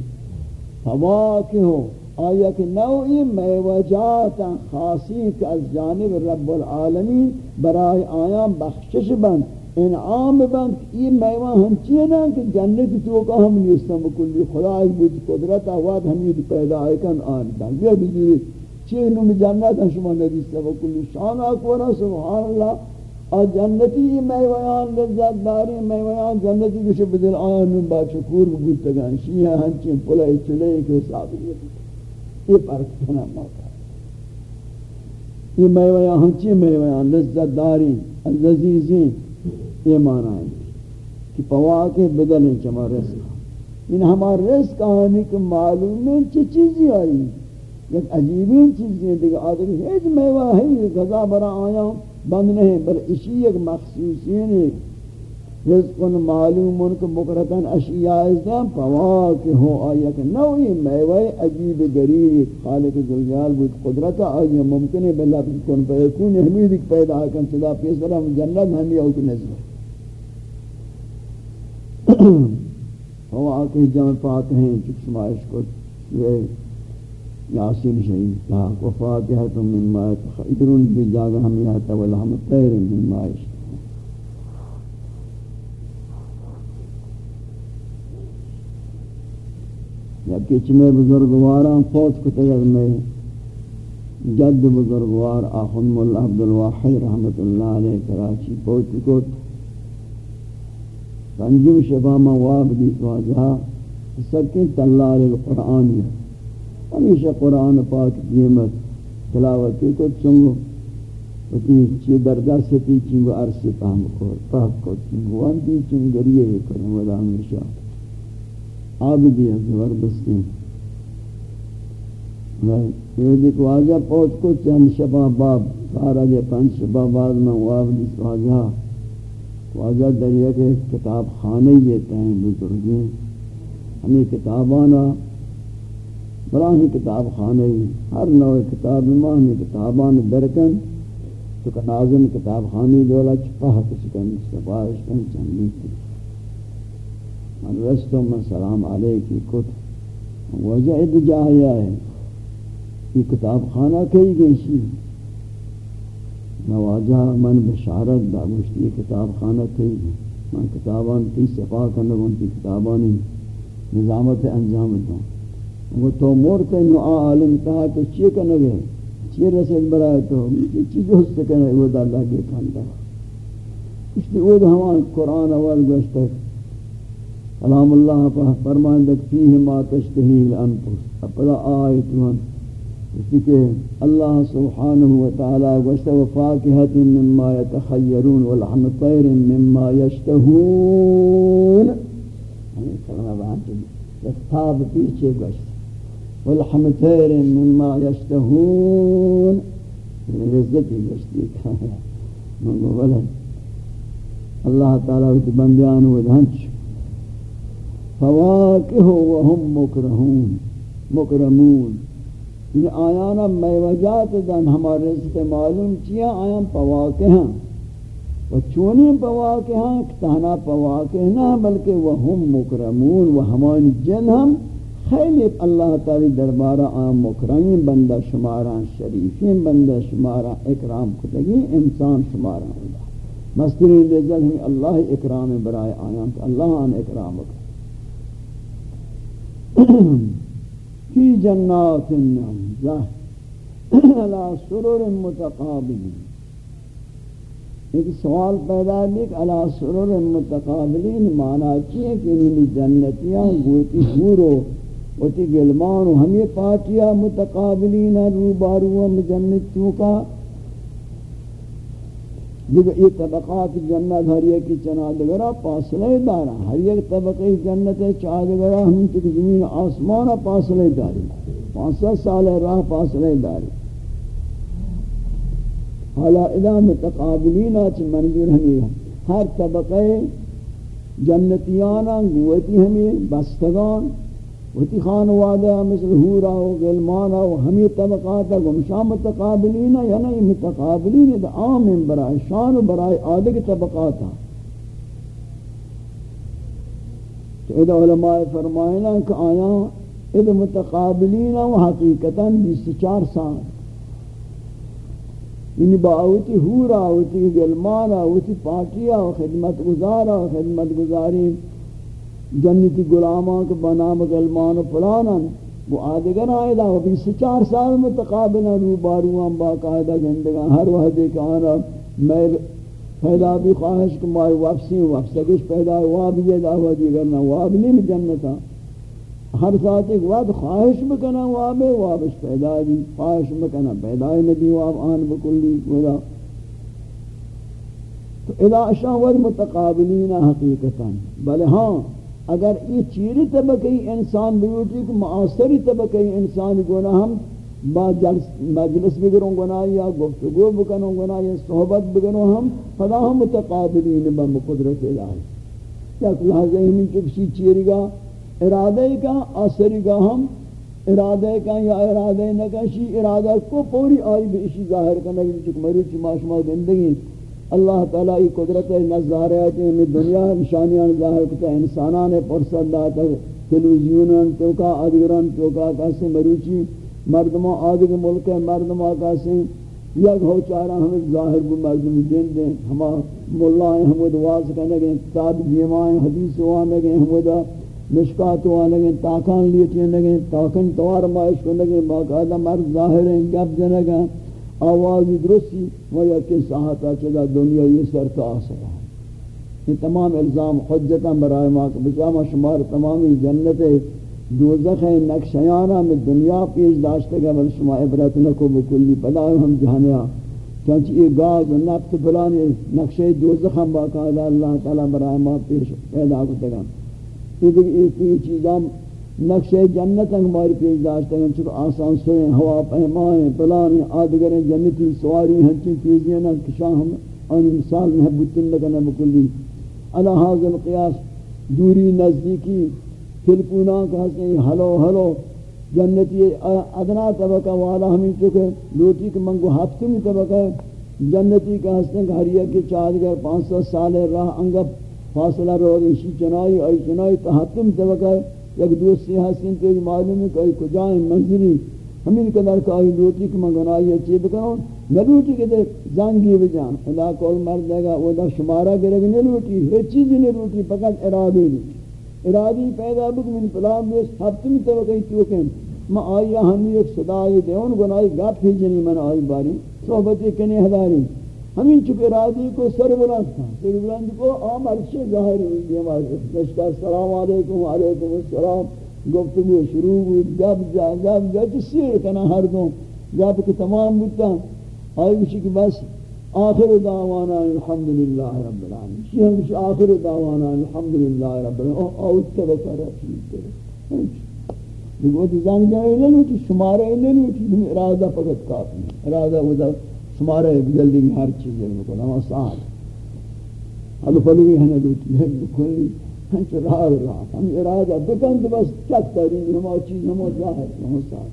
[SPEAKER 1] ہوا کی ہو، آیا کہ نوعی میوجات خاصی کہ از جانب رب العالمین برای آیام بخشش بند، انعام بند۔ یہ میوہ ہم چیئے نا کہ جنت تو کا ہم نیستم بکلی خدا ایک بود، قدرت آواد ہمیں پیدا آئے کن، آن بند. یہ بھی چه نوم جنت شما ندیسته و کلی شان اکبر سبحان الله اور جنتی میویان لذت داری، میویان جنتی کچھ بدل آن نوم با شکور بود تگان شیعہ ہنچین پلے چلے کے ثابت یہ فرق کنا موقع یہ میویان ہنچین میویان لذت داری لذیذین یہ معنی ہے کہ پواکے بدلیں چما رزق۔ ان ہمارا رزق آنے کے معلوم ہے چی چیزی آئی یک عجیبین چیز چیزیں دیکھ آدھر ہیچ میوہ ہے غذا برا آیا، بند نہیں، بل اسی ایک مخصوصین ایک رزق معلوم، ان کو بکرتاً اشیاء ازدام پواک ہو آیا کہ نوعی میوہ عجیب گریب خالق ذلجال بود، قدرت آیا ممکن ہے بلہ کن پیکون حمید ایک پیدا کن صدا پیسر ہم جنت ہمی اوک نظر ہوا آکے جمع پاک ہیں، چک شمائش کو یہ یاسین شہید تھا وفاتحت مما ادرون بھی جاگہ ہم یہاں یہتا والہم تیر مما عشت یا کچھ میں بزرگواراں فوت کو تیر میں جد بزرگوار آخن مولا عبدالواحی رحمت اللہ علیہ کراچی پوت کو پنجم شبہ مواب دیت واجہا سکن تلال القرآنی ہمیشہ قرآن پاک دیمت تلاوتی کو چنگو وتی چی دردہ ستی چنگو عرصی پاہم کھور پاک کو چنگو وانتی چنگریے کرن ودا ہمیشہ۔ عابدی ہے زبردستی یہ دیکھ واجہ پوت کو چند شبہ باب، سارا جے پانچ شبہ بعد میں وابدی واجہ واجہ دریا کے کتاب خانے یہ تہیں بزرگیں ہمیں کتابانا براہی کتاب خانے ہر نوع کتاب ماہی کتابان درکن تو کہ ناظم کتاب خانی دولا چپاہ کسکن سفارش کن چندی تھی۔ من رستو من سلام علیہ کی کت۔ وجہ ادجاہیا ہے یہ کتاب خانہ کئی گئی نواجہ من بشارت دا گوشتی کتاب خانہ کئی گئی من کتابان تی صفا کنگون تی کتابانی نظامت انجام دوں۔ وہ تو مورتے نو عالم تا تو چی کنگے چی رسل برائے تو چی دوست کنے وہ دا اللہ کے کھانتا اس لیے وہ ہمان قرآن اول گوشتا کلام اللہ پہ فرمان دک فیہ ما تشتہیل انفس اپلا آیت من۔ اسی کہ اللہ سبحانہ وتعالی گوشتا وفاکہت مما یتخیرون ولحم طیر مما یشتہون۔ ہمیں کلمہ بہن چلی دستاب پیچھے گوشتا والحم ثير مما يشتهون. لذتی گشتی من قبل اللہ تعالی وچ بندیان و دھنچ فواکہ وهم مکرہون مکرمون یہ آیانا میوجات دن ہمارے رزق معلوم چیا آیان پواکہ ہیں و چونی پواکہ ہیں تہنا پواکہ نہ بلکہ وهم مکرمون، و ہمانی جن ہم خیلی اللہ تعالی دربارہ عام مکرمین بندہ شماران شریفین بندہ شماران اکرام کتگی انسان شماران اللہ مستری لذت ہمیں اللہ اکرام برائے آیان کہ اللہ آن اکرام کر فی جنات النعم علی سرور متقابلین۔ ایک سوال پیدا ہے کہ علی سرور متقابلین معنی چیئے کہ انہی جنتیاں گوتی ہورو
[SPEAKER 2] وتی گلمان و ہمیں پاتیا متقابلین روبارو جنتوں کا دیکھ یہ طبقات جنت ہر ایک کی چنا دگرا فاصلے دارا۔ ہر ایک طبقے جنت چاہ دگرا ہم تک زمین آسمان فاصلے داری۔ پانچ سات سال راہ فاصلے داری۔ حالا اذا متقابلین آچ منظور ہمیں ہر طبقے جنتیانا، گوتی ہمیں بستگان وتی خانوادہ مثل ہورا و غلمانا و ہمی طبقاتا گمشام متقابلین یا نہیں متقابلین دا عام برائے شان و برائے آدھے طبقاتا تو ادھا علماء فرمائنا کہ آیا ادھا متقابلین و حقیقتا بیس چار سال. یعنی با اوتی ہورا اوتی گلمانا اوتی پاکیا و خدمت گزارا و خدمت گزاری جنتی غلامان کے بنام گلمان و وہ آدگر آئے دا، وہ بیس چار سال متقابلہ رو باروان باقاعدہ گندگان ہر وحد ایک آنا۔ میں پیدا بھی خواہش کو مائی واپسی واپسکش پیدا ہوا بھی یہ دعوہ دیگر نہ واب نہیں جنتا۔ ہر ساتھ ایک وقت خواہش بکنا واب ہے وابش پیدا بھی خواہش بکنا پیدا نبی واب آن بکلی ودا تو اذا اشاور متقابلین حقیقتا، بلے ہاں اگر یہ چیری طبقی انسان بیوٹی کہ معاصری طبقی انسان گونا ہم با مجلس بگروں گنا یا گفتگو بکنوں گنا یا صحبت بگروں ہم فدا ہم متقابلین با مقدرت الہی۔ یک لحظہ ہمیں کسی چیری گا ارادہ کا آسری کا ہم ارادہ کا یا ارادہ نکشی ارادہ کو پوری آئی بھی اسی ظاہر کرنے کی چک مروچی معاشمہ زندگی۔ اللہ تعالی کی قدرت نظاریات میں دنیا نشانیاں ظاہر کرتا ہے، انسانان فرصت داتا تلویزیونان توکا آدگران توکا کاسے مروچی مردمہ آدگ ملک مردمہ کاسے یک ہو چارا ہمیں ظاہر بو مردم جن دیں، ہما ملائیں ہمود واز کرنے گئے کتاب دیمائیں حدیث وانے گئے ہمود نشکات وانے گئے تاکان لیتی گئے تاکن توار مائش کرنے گئے باقاعدہ مرد ظاہر ہیں گپ جنے گئے آوازی درستی و یا کہ ساہتا چلا دنیا یہ سرتا آسرا یہ تمام الزام حجتا برائے ماں کہ بچامہ شمار تمامی جنت دوزخ نقشیانا میں دنیا پیش داشتے گا بل شما عبرت نکو، بکلی پدا ہم جہانیا چانچہ یہ گاز و نفت فلانی نقشے دوزخ ہم باقاعدہ اللہ تعالی برائے ماں پیش پیدا کرتے گا۔ یہ چیزاں نقش جنت ہماری پیش داشتے ہیں چکہ آسان سوئیں، ہوا پہمائیں پلانیں، آدگریں، جنتی سواری ہنچیں چیزیں نا کشاں ہم ان مثال محبتن لگنا مکلی۔ علا حاضر قیاس دوری نزدیکی تلپونا کہتے ہیں ہلو ہلو جنتی ادنا طبقہ والا ہمیں چکے، لوٹی کے منگو ہفتمی طبقہ جنتی کہتے ہیں کہ ہر کے چادگر پانچ سو سال راہ انگب، فاصلہ رو اسی چنائی اور چنائی، تحتم طبقہ یک دوستی حسین تیج معلوم ہے کہ کجا کجائیں منزلی؟ ہمیں قدر کہ آئی روٹی کی منگنائی ہے چیب کروں نہ روٹی کے دے زنگی بجان خدا کول مرد دے گا وہ دا شمارہ گرگ نہیں روٹی ہر چیز نہیں روٹی فقط ارادی نہیں ارادی پیدا بک من پلان بیس ہفتمی توقعی چوکیں ما آئی ہمی ایک صدای دے ان گنائی گاپ ہی جنی من آئی باری صحبتی کنی ہداری ہمیں چکے راضی کو سر بلند تھا سر بلند کو عام عرشے ظاہر ہوئی دی ہمارے نشکہ السلام علیکم وعلیکم السلام گفتگو شروع بود جب جا جب جا کسی کنا ہر دوں جبکہ تمام بودتا آئی بچی کہ بس آخر دعوانا الحمدللہ رب العالمین شی ہم بچی آخر دعوانا الحمدللہ رب العالمین او اتبکا رفیق کرے دیکھو تو زنگ جائے لنو تو شمارے لنو تو ارادہ فقط کافی ارادہ ودا شمارے جلدی میں ہر چیز ہے کو نہ آسان حل فلوی ہے دوتی ہے کوئی ہنچ راہ راہ، ہم ارادہ بکن تو بس چک تاری ہم چیز، ہم ظاہر ہم آسان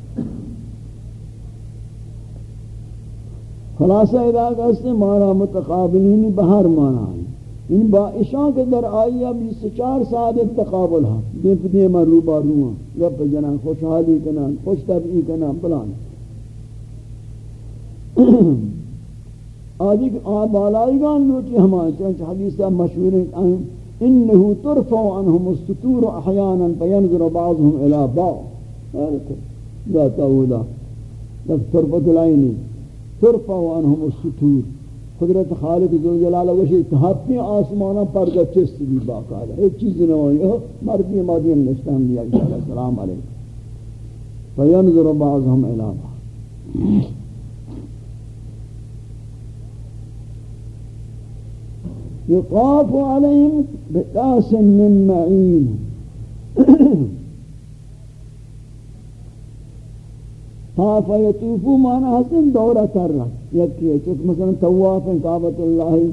[SPEAKER 2] خلاصہ علاقہ اس نے مارا متقابلین یعنی بہر مانا ان یعنی با اشان کے در آئی اب اس چار سال تقابل ہاں دیپ دیپ میں روبا روان گپ جنان خوشحالی کنان، خوش طبعی کنان پلان آدھی بالائی گان لوٹی ہمارے چنچ حدیثہ مشہور ہیں انہو ترفع عنہم السطور احیانا فینظر بعضهم الى بعض۔ لا تاولا تربت العینی ترفع عنہم السطور۔ قدرت خالق ذو جلال وشی تحتی آسمانا پر گا چست بھی باقا ہے ایک چیز نوائی مرد یہ مادی ہم نشتہ ہم السلام علیکم۔ فینظر بعضهم الى بعض۔ يطاف عليهم بكاس من معين. طاف يطوف مانا حسن دورة ترى. يكي يشوف مثلا تواف كعبة الله.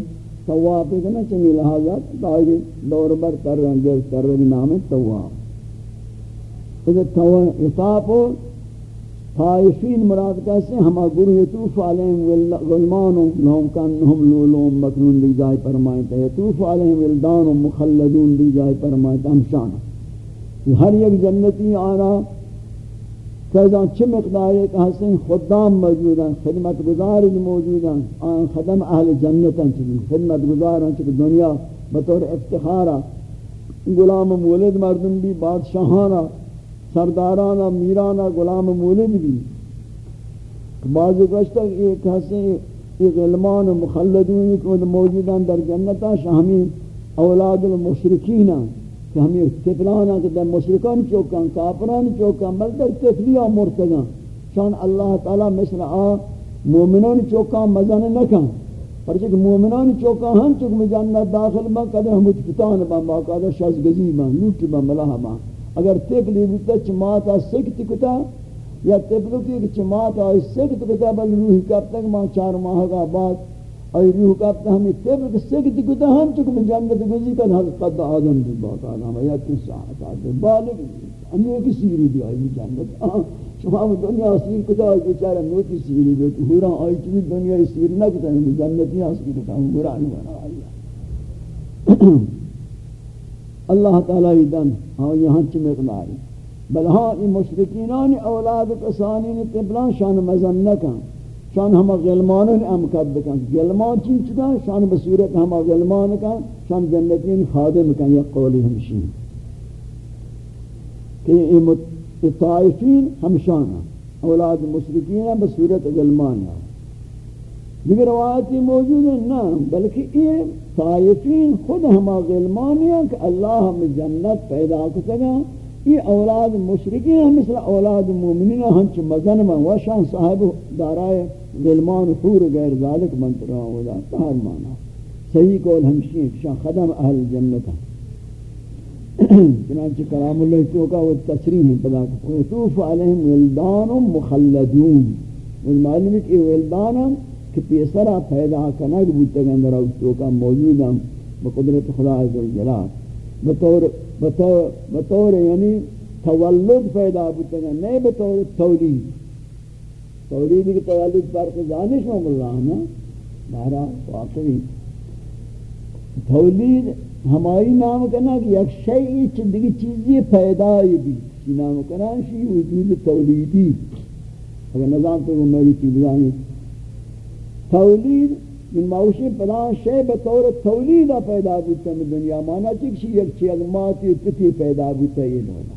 [SPEAKER 2] تواف ہے نا چنی لہذا دور بر ترى. رہا ترى بنامه تواف إذا تواف اگر طواف طائفین مراد کیسے ہما گروہ یطوف علیہم غلمان لهم کانہم لولوم مکنون دی جائے فرمائے تھے یطوف علیہم ولدان مخلدون دی جائے فرمائے تھے ہمشان ہر یک جنتی آنا فیضان چھ مقدار ایک حسن خدام موجود ہیں، خدمت گزار موجود ہیں۔ آن خدم اہل جنت ہیں چلی خدمت گزار ہیں چلی دنیا بطور افتخارا غلام مولد مردم بھی بادشاہانا سردارانا، میرانا غلام مولد بھی۔ بعض گشتہ ایک حسن ایک علمان مخلدون کو موجود ہیں در جنتا شاہمی اولاد المشرکین کہ ہمیں تفلانا کہ در مشرکان چوکان کافران چوکان بل در تفلیا شان اللہ تعالی مثل آ مومنان چوکان مزن نکن۔ پرچہ کہ مومنان چوکان ہم چک میں جنت داخل با قدر ہم اتفتان با باقادر شزگزی با لوٹ با ملاح با اگر تفلی بیتا چماتا سکت کتا، یا تفلو کی چماتا سکت کتا، بل روحی کب تک ماں چار ماہ کا بعد ای روح کا ہمیں تبر سکت کو ہم چکو من جنت گزی کن حقیقت آدم دی بات آدم یا کس ساعت آدم بالغ ہمیں ایک سیری دی آئی جنت۔ شما دنیا سیر کتا ہے بیچارہ نوتی سیری دی تو ہورا آئی چوی دنیا سیر نہ کتا ہے جنتی حاصل کتا ہوں ہورا نہیں آئی اللہ تعالی دن ہاں یہاں چی مقداری۔ بل ہاں این مشرکینان أولاد قسانین تبلان شان مزن نکن۔ شان ہم غلمان ام کد بکن۔ غلمان چین چکا؟ شان بصورت ہم غلمان کن۔ شان جنتین خادم کن یک قولی ہمشین۔ کہ یہ طائفین ہمشان أولاد مشرکین بصورت غلمان دیگر روایتی موجود ہیں نا بلکہ یہ طائفین خود ہما غلمان ہیں کہ اللہ ہم جنت پیدا کتگا یہ اولاد مشرکین ہیں، مثل اولاد مومنین ہم چھ مزن من وشان صاحب دارائے غلمان حور غیر ذالک منت رہا ہو جاتا ہر مانا۔ صحیح قول ہمشی شان خدم اہل جنت ہیں۔ چنانچہ کلام اللہ چوکا وہ تصریح ہے پدا کہ وطوف علیہم ولدان مخلدون۔ والمعلوم ہے کہ ولدان کہ پیسرہ پیدا کنگ بودتا گا اندر اس چوکا موجود ہیں بقدرت خدا عزوجلال بطور بطور بطور یعنی تولد پیدا بودتا گا نہیں بطور تولید. تولیدی کی تولید پر کو جانش میں اللہ نا بہرا واقعی. تولید ہماری نام کنا کہ یک شیئی چندگی چیزی پیدای بھی کی نام کنا شی وجود تولیدی. اگر نظام تو میری چیز جانی تولید من موشی پلان شے بطور تولیدہ پیدا بودتا میں دنیا. مانا چک شی یک چیز ماتی پتی پیدا بودتا یہ لولا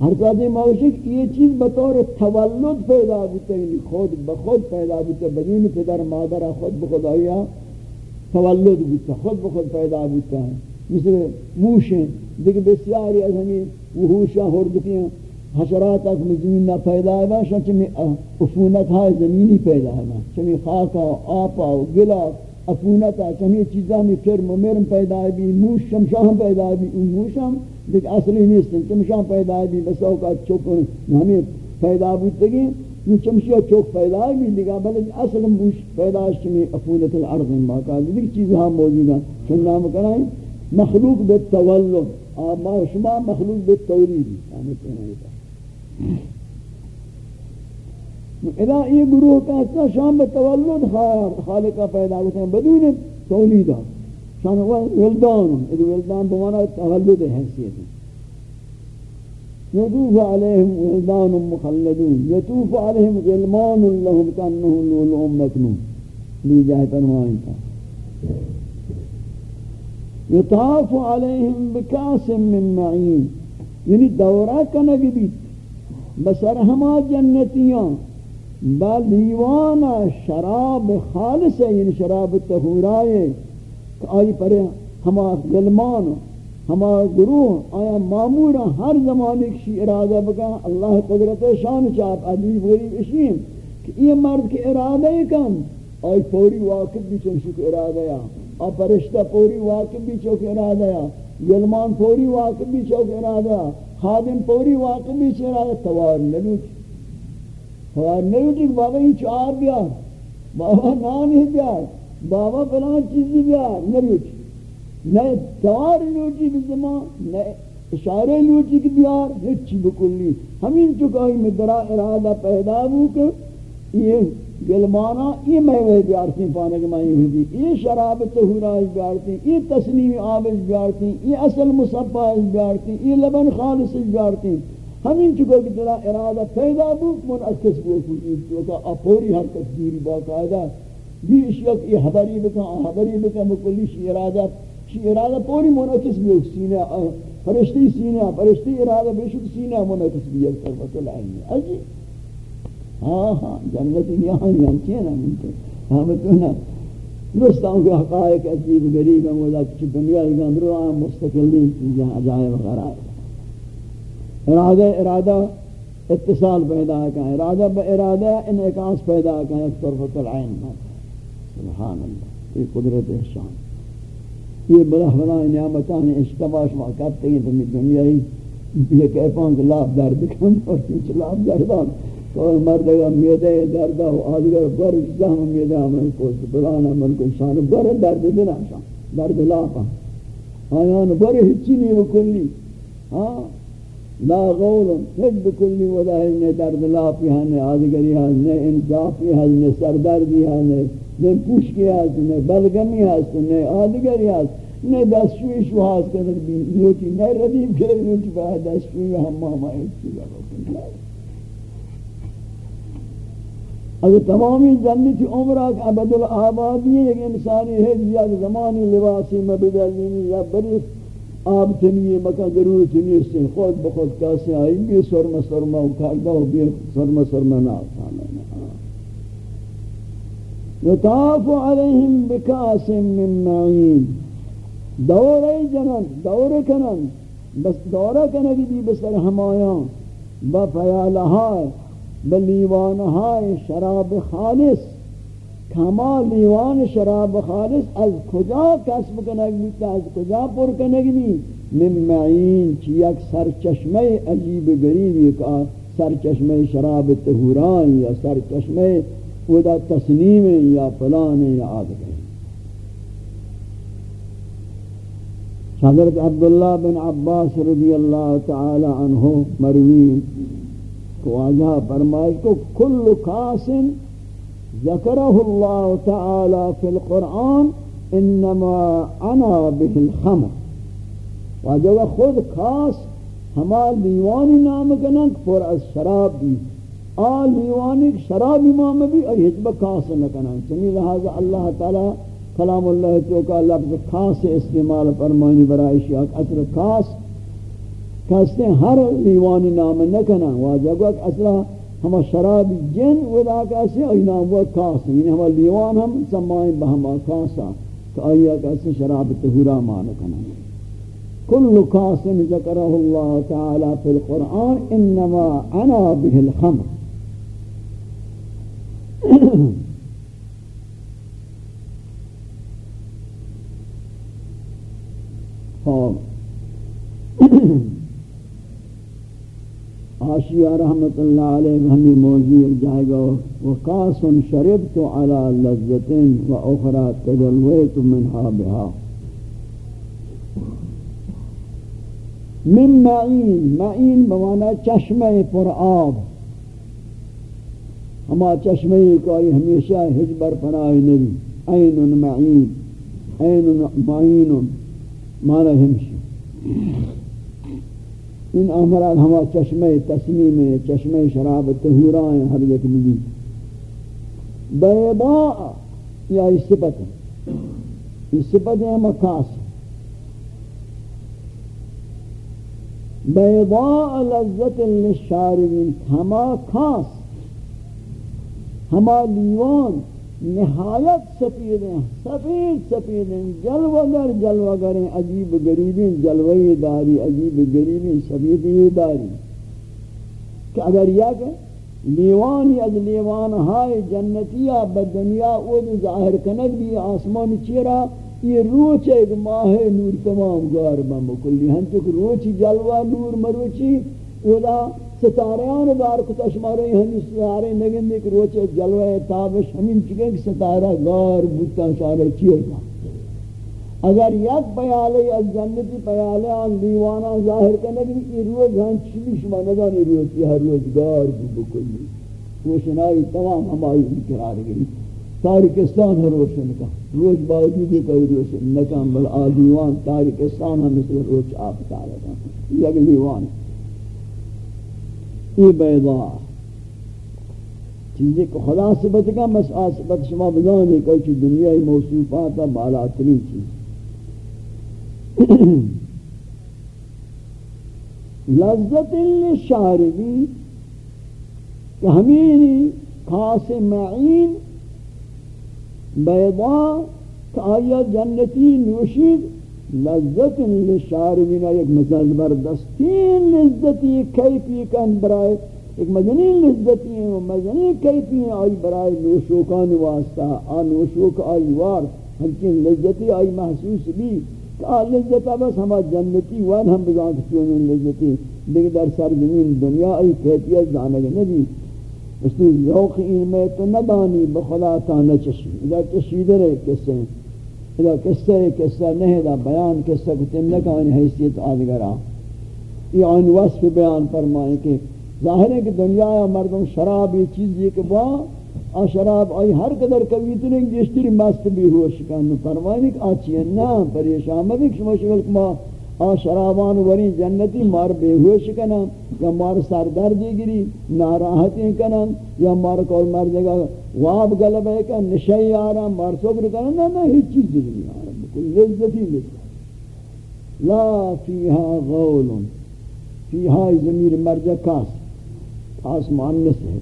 [SPEAKER 2] ہر قدر موشک یہ چیز بطور تولد پیدا ہوتا ہے یعنی خود بخود پیدا ہوتا ہے بدون پدر، مادر، خود بخود آیا تولد ہوتا خود بخود پیدا ہوتا ہے مثل موشیں دیکھ بسیاری از ہمیں وحوشہ ہردکیاں حشرات اک زمین نہ پیدا ہے شاہ چمی افونت ہے زمینی پیدا ہے چمی خاکا آپا و گلا افونتا، چمی چیزاں میں کرم و مرم پیدا ہے بھی موش شمشاہ پیدا ہے بھی ان موشم دیکھ اصلی نیستن، چمشان پیدا ہے بھی بس اوقات چوکن یعنی ہمیں پیدا بودتگی یہ یعنی چمشیہ چوک پیدا ہے بھی دیگا بلکہ اصل موش پیدا شمی افولت الارض باقا دیکھ چیز ہاں موجود ہیں چون نام کرائیں مخلوق بالتولد ما، شما مخلوق بالتولید یعنی کہنا إذا یہ گروہ کا شام بالتولد خالقہ پیدا ہوتے ہیں بدون تولیدہ شان ولدان. اذا ولدان بمعنى تولد حیثیت. يطوف عليهم ولدان مخلدون. يطوف عليهم غلمان لهم كانهم لؤلؤ لی جائے فرمائیں تھا يطاف عليهم بكاس من معين یعنی دورہ کنگ بیت. بسر ہما جنتیاں بلیوانا شراب خالص ہے یعنی شراب تہورائے آئی پر ہما غلمان،
[SPEAKER 1] ہما گروہ، آیا معمورا ہر زمانے کی ارادہ بکا اللہ قدرت شان چاپ، عجیب غریب اشیم کہ یہ مرد کے ارادہ کم آئی پوری واقف بھی چنشو کے ارادہ یا، آ پرشتہ پوری واقف بھی چوک ارادہ یا یلمان پوری واقف بھی چوک ارادہ خادم پوری واقف بھی چوک ارادہ توار نلوچ توار نلوچ بابا ہی چار بیار بابا نان ہی بیار بابا فلان چیزی بیار نلوچ نئے توار لوٹی بھی زمان نئے اشارے لوٹی کی بیار۔ ہچی بکلی ہمیں چکائی میں درا ارادہ پیدا ہو کہ یہ گلمانا، یہ میوے بیارتی پانے کے معنی ہوئی دی یہ شراب تہوراج بیارتی یہ تسنیم آبش بیارتی یہ اصل مصفہ بیارتی یہ لبن خالص بیارتی ہمیں چکو کہ تیرا ارادہ پیدا بک من اکس بوکو یہ چکا اپوری حرکت دیری باقاعدہ یہ اشیاء یہ حبری بکا حبری بکا مکلی شی ارادہ۔ شی ارادہ پوری منعکس بھی ایک سینہ فرشتی سینہ فرشتی ارادہ بے شک سینہ منعکس بھی ایک طرفت العینی اجی ہاں ہاں جنت یہاں یہاں چیئے نا منتے ہاں بتونا درستاؤں کے حقائق عجیب غریب ہیں وہ کچھ دنیا کے اندر آئیں مستقل نہیں چیزیں عجائب وغیرہ ارادہ ارادہ اتصال پیدا کریں ارادہ با ارادہ انعکاس پیدا کریں ایک طرفت العین سبحان اللہ یہ قدرت احسان. یہ بلا بلا نعمتان اشتباش ما کرتے ہیں دنیا ہی یہ کہ پانک لاب درد کم اور کچھ لاب دردان تو مردگا میدے دردہ و آدگر بر زہم میدے ہمیں کوشت بلانا من کو بر درد دینا شان، درد لاپا آیان بر ہچی نہیں وکلی ہاں لا غول ہج بکلی ودا ہے درد لاپی ہاں آدگری ہاں نے انجافی ہاں نے سردردی ہاں نے پوشکی هست نه بلگمی هست نه آدگری هست نه دستشوی شو هست که نوچی نه ردیب که نوچی باید دستشوی حمام آئید چیزا بکن اگر تمامی جنتی عمرہ کا عبد ایک انسانی ہے یا زمانی لباسی مبدلینی یا بری آب تنیے مکہ ضرورت نہیں سے خود بخود کیسے آئی بھی سرم سرمہ اکھاردہ و بھی سرم سرمہ نہ آسانا یطاف علیہم بکاس من معین. دور جنن دور کنن. بس دورہ کنگی دی بسر ہمایاں با پیالہائے با لیوانہائے شراب خالص. کما لیوان شراب خالص از کجا کسب کنگ بیتا از کجا پر کنگ بی من معین چی یک سرچشمہ عجیب غریب ایک سرچشمہ شراب تہوران یا سرچشمہ خدا تسلیم یا فلان یا آدھر حضرت عبداللہ بن عباس رضی اللہ تعالی عنہ مروین کو آجا فرمائش کو کل قاسم ذکرہ اللہ تعالی فی القرآن انما أنا به الخمر واجہ خود خاص ہمار دیوانی نام کنن پر از شراب بھی آل دیوانک شراب امام بھی اور حجب خاص نہ کنا چنی لہذا اللہ تعالی کلام اللہ تو کا لفظ خاص استعمال فرمانی برائے شاک اثر خاص کسے ہر لیوانی نام نکنا واجہ کو أصلا ہم شراب جن ودا کسے ای نام وہ کاس یعنی ہم لیوان ہم سمائیں بہما کاسا کہ آیا کسے شراب تہورا مانکنا کل کاس ذکرہ اللہ تعالی فی القرآن انما أنا به الخمر. خواب آشیہ رحمت اللہ علیہ ہمیں موضوع جائے گا وقاس شربت على لذت و أخرى تجلویت منها بها من معین معین بمانا چشمہ پر آب۔ ہما چشمہ کو ہمیشہ حجبر پناہ نبی۔ عین معین عین معین مانا ہمشی ان امراد ہما چشمہ تسلیم چشمہ شراب تہورائیں ہر یک ملی بیضاء یا اس صفت ہے اس صفت ہے مکاس بیضاء لذت للشاربین ہما خاص ہما لیوان نہایت سفید ہیں سفید سفید ہیں جلوگر جلوگر ہیں، عجیب غریبیں جلوی داری، عجیب غریبیں سفیدی داری۔ کہ اگر یہ کہ لیوانی از لیوان جنتیہ بدنیا او ظاہر کنک بھی آسمان چیرا؟ یہ روچ ایک ماہ نور تمام گار بمکلی ہم چک روچی جلوہ، نور مروچی اولا ستاریان دار کتا شمارے ہمی ستارے نگن دیکھ روچے جلوہ تابش ہمیں چکے کہ ستارہ گار بوتا شارے چیر کا اگر یک پیالے از جنتی پیالے آن دیوانا ظاہر کرنے کہ یہ روز ہم چلی شما نگانی روز یہ روز گار بکلی۔ روشنائی تمام ہمائی قرار گئی۔ تاریکستان ہے روشن کا روز باوجود ہے کوئی روشن نکام بل آدیوان تاریکستان ہے مثل روچ آپ تارکا یک لیوان یہ بیضا؟ چیزیں کو خدا سے بچ گا بس شما بزانے کہ چی دنیا موصوفات بالا ترین چیز. لذت للشاربی کہ ہمیں خاص معین بیضا کہ آیا جنتی نوشید لذت للشاربین ایک مثال بردستین لذتی کیفی کن برائے ایک مجنین لذتی ہیں مجنین کیفی ہیں آئی برائے نوشوکان واسطہ، آ نوشوک آئی وار ہمچین لذتی آئی محسوس بھی کہ آ لذتا بس ہما جنتی وان ہم بزان کچھوں لذتی. دیکھ در سر زمین دنیا آئی کیفیت زانگ نبی. اس لیے ذوق علم تو ندانی بخدا تا نہ چشی اذا چشیدہ رہے قصے اذا قصہ قصہ نہیں دا بیان قصہ کو تم نہ کہانی حیثیت آدھگرہ۔ یہ ان وصف بیان فرمائیں کہ ظاہر ہے کہ دنیا یا مردم شراب یہ چیز یہ کہ با، آ شراب آئی ہر قدر کبھی تو نہیں جشتری مست بھی ہوا شکان فرمائیں کہ آچی ہے نا، پریشان میں بھی شما شکل کما آ شرابان وری جنتی مار بے ہوش کنن یا مار سر دردی گری، ناراحتی کنن یا مار کول مر دے واب غلب ہے کہ نشئی آرام، مار صبر کنن نہ نہ ہیچ چیز نہیں آرام کوئی لذتی لذت لا فیہا غول، فیہا ضمیر مرجع کاس کاس مؤنث ہے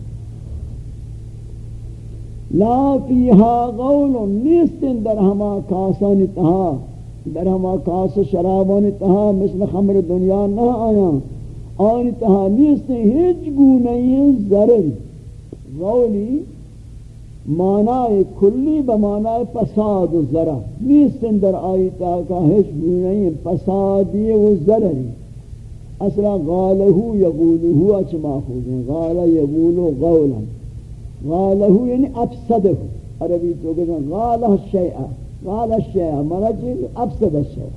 [SPEAKER 1] لا فیہا غول نیستن در ہما کاسان تہا۔ در ہما کاس شرابان تہا مثل خمر دنیا نہ آیا۔ آن تہا نیست ہیچ گونئی ضرر غولی معنی کلی بمعنی پساد و ذرہ نیست در آئی تہا کا ہیچ گونئی پسادی و ضرری اصلا غالہو یقولہو اچ ماخوذ ہیں۔ غالہ یقولو غولا غالہو یعنی افسدہو۔ عربی تو کہتے ہیں غالہ الشیعہ قال الشيء مرجل أفسد الشيء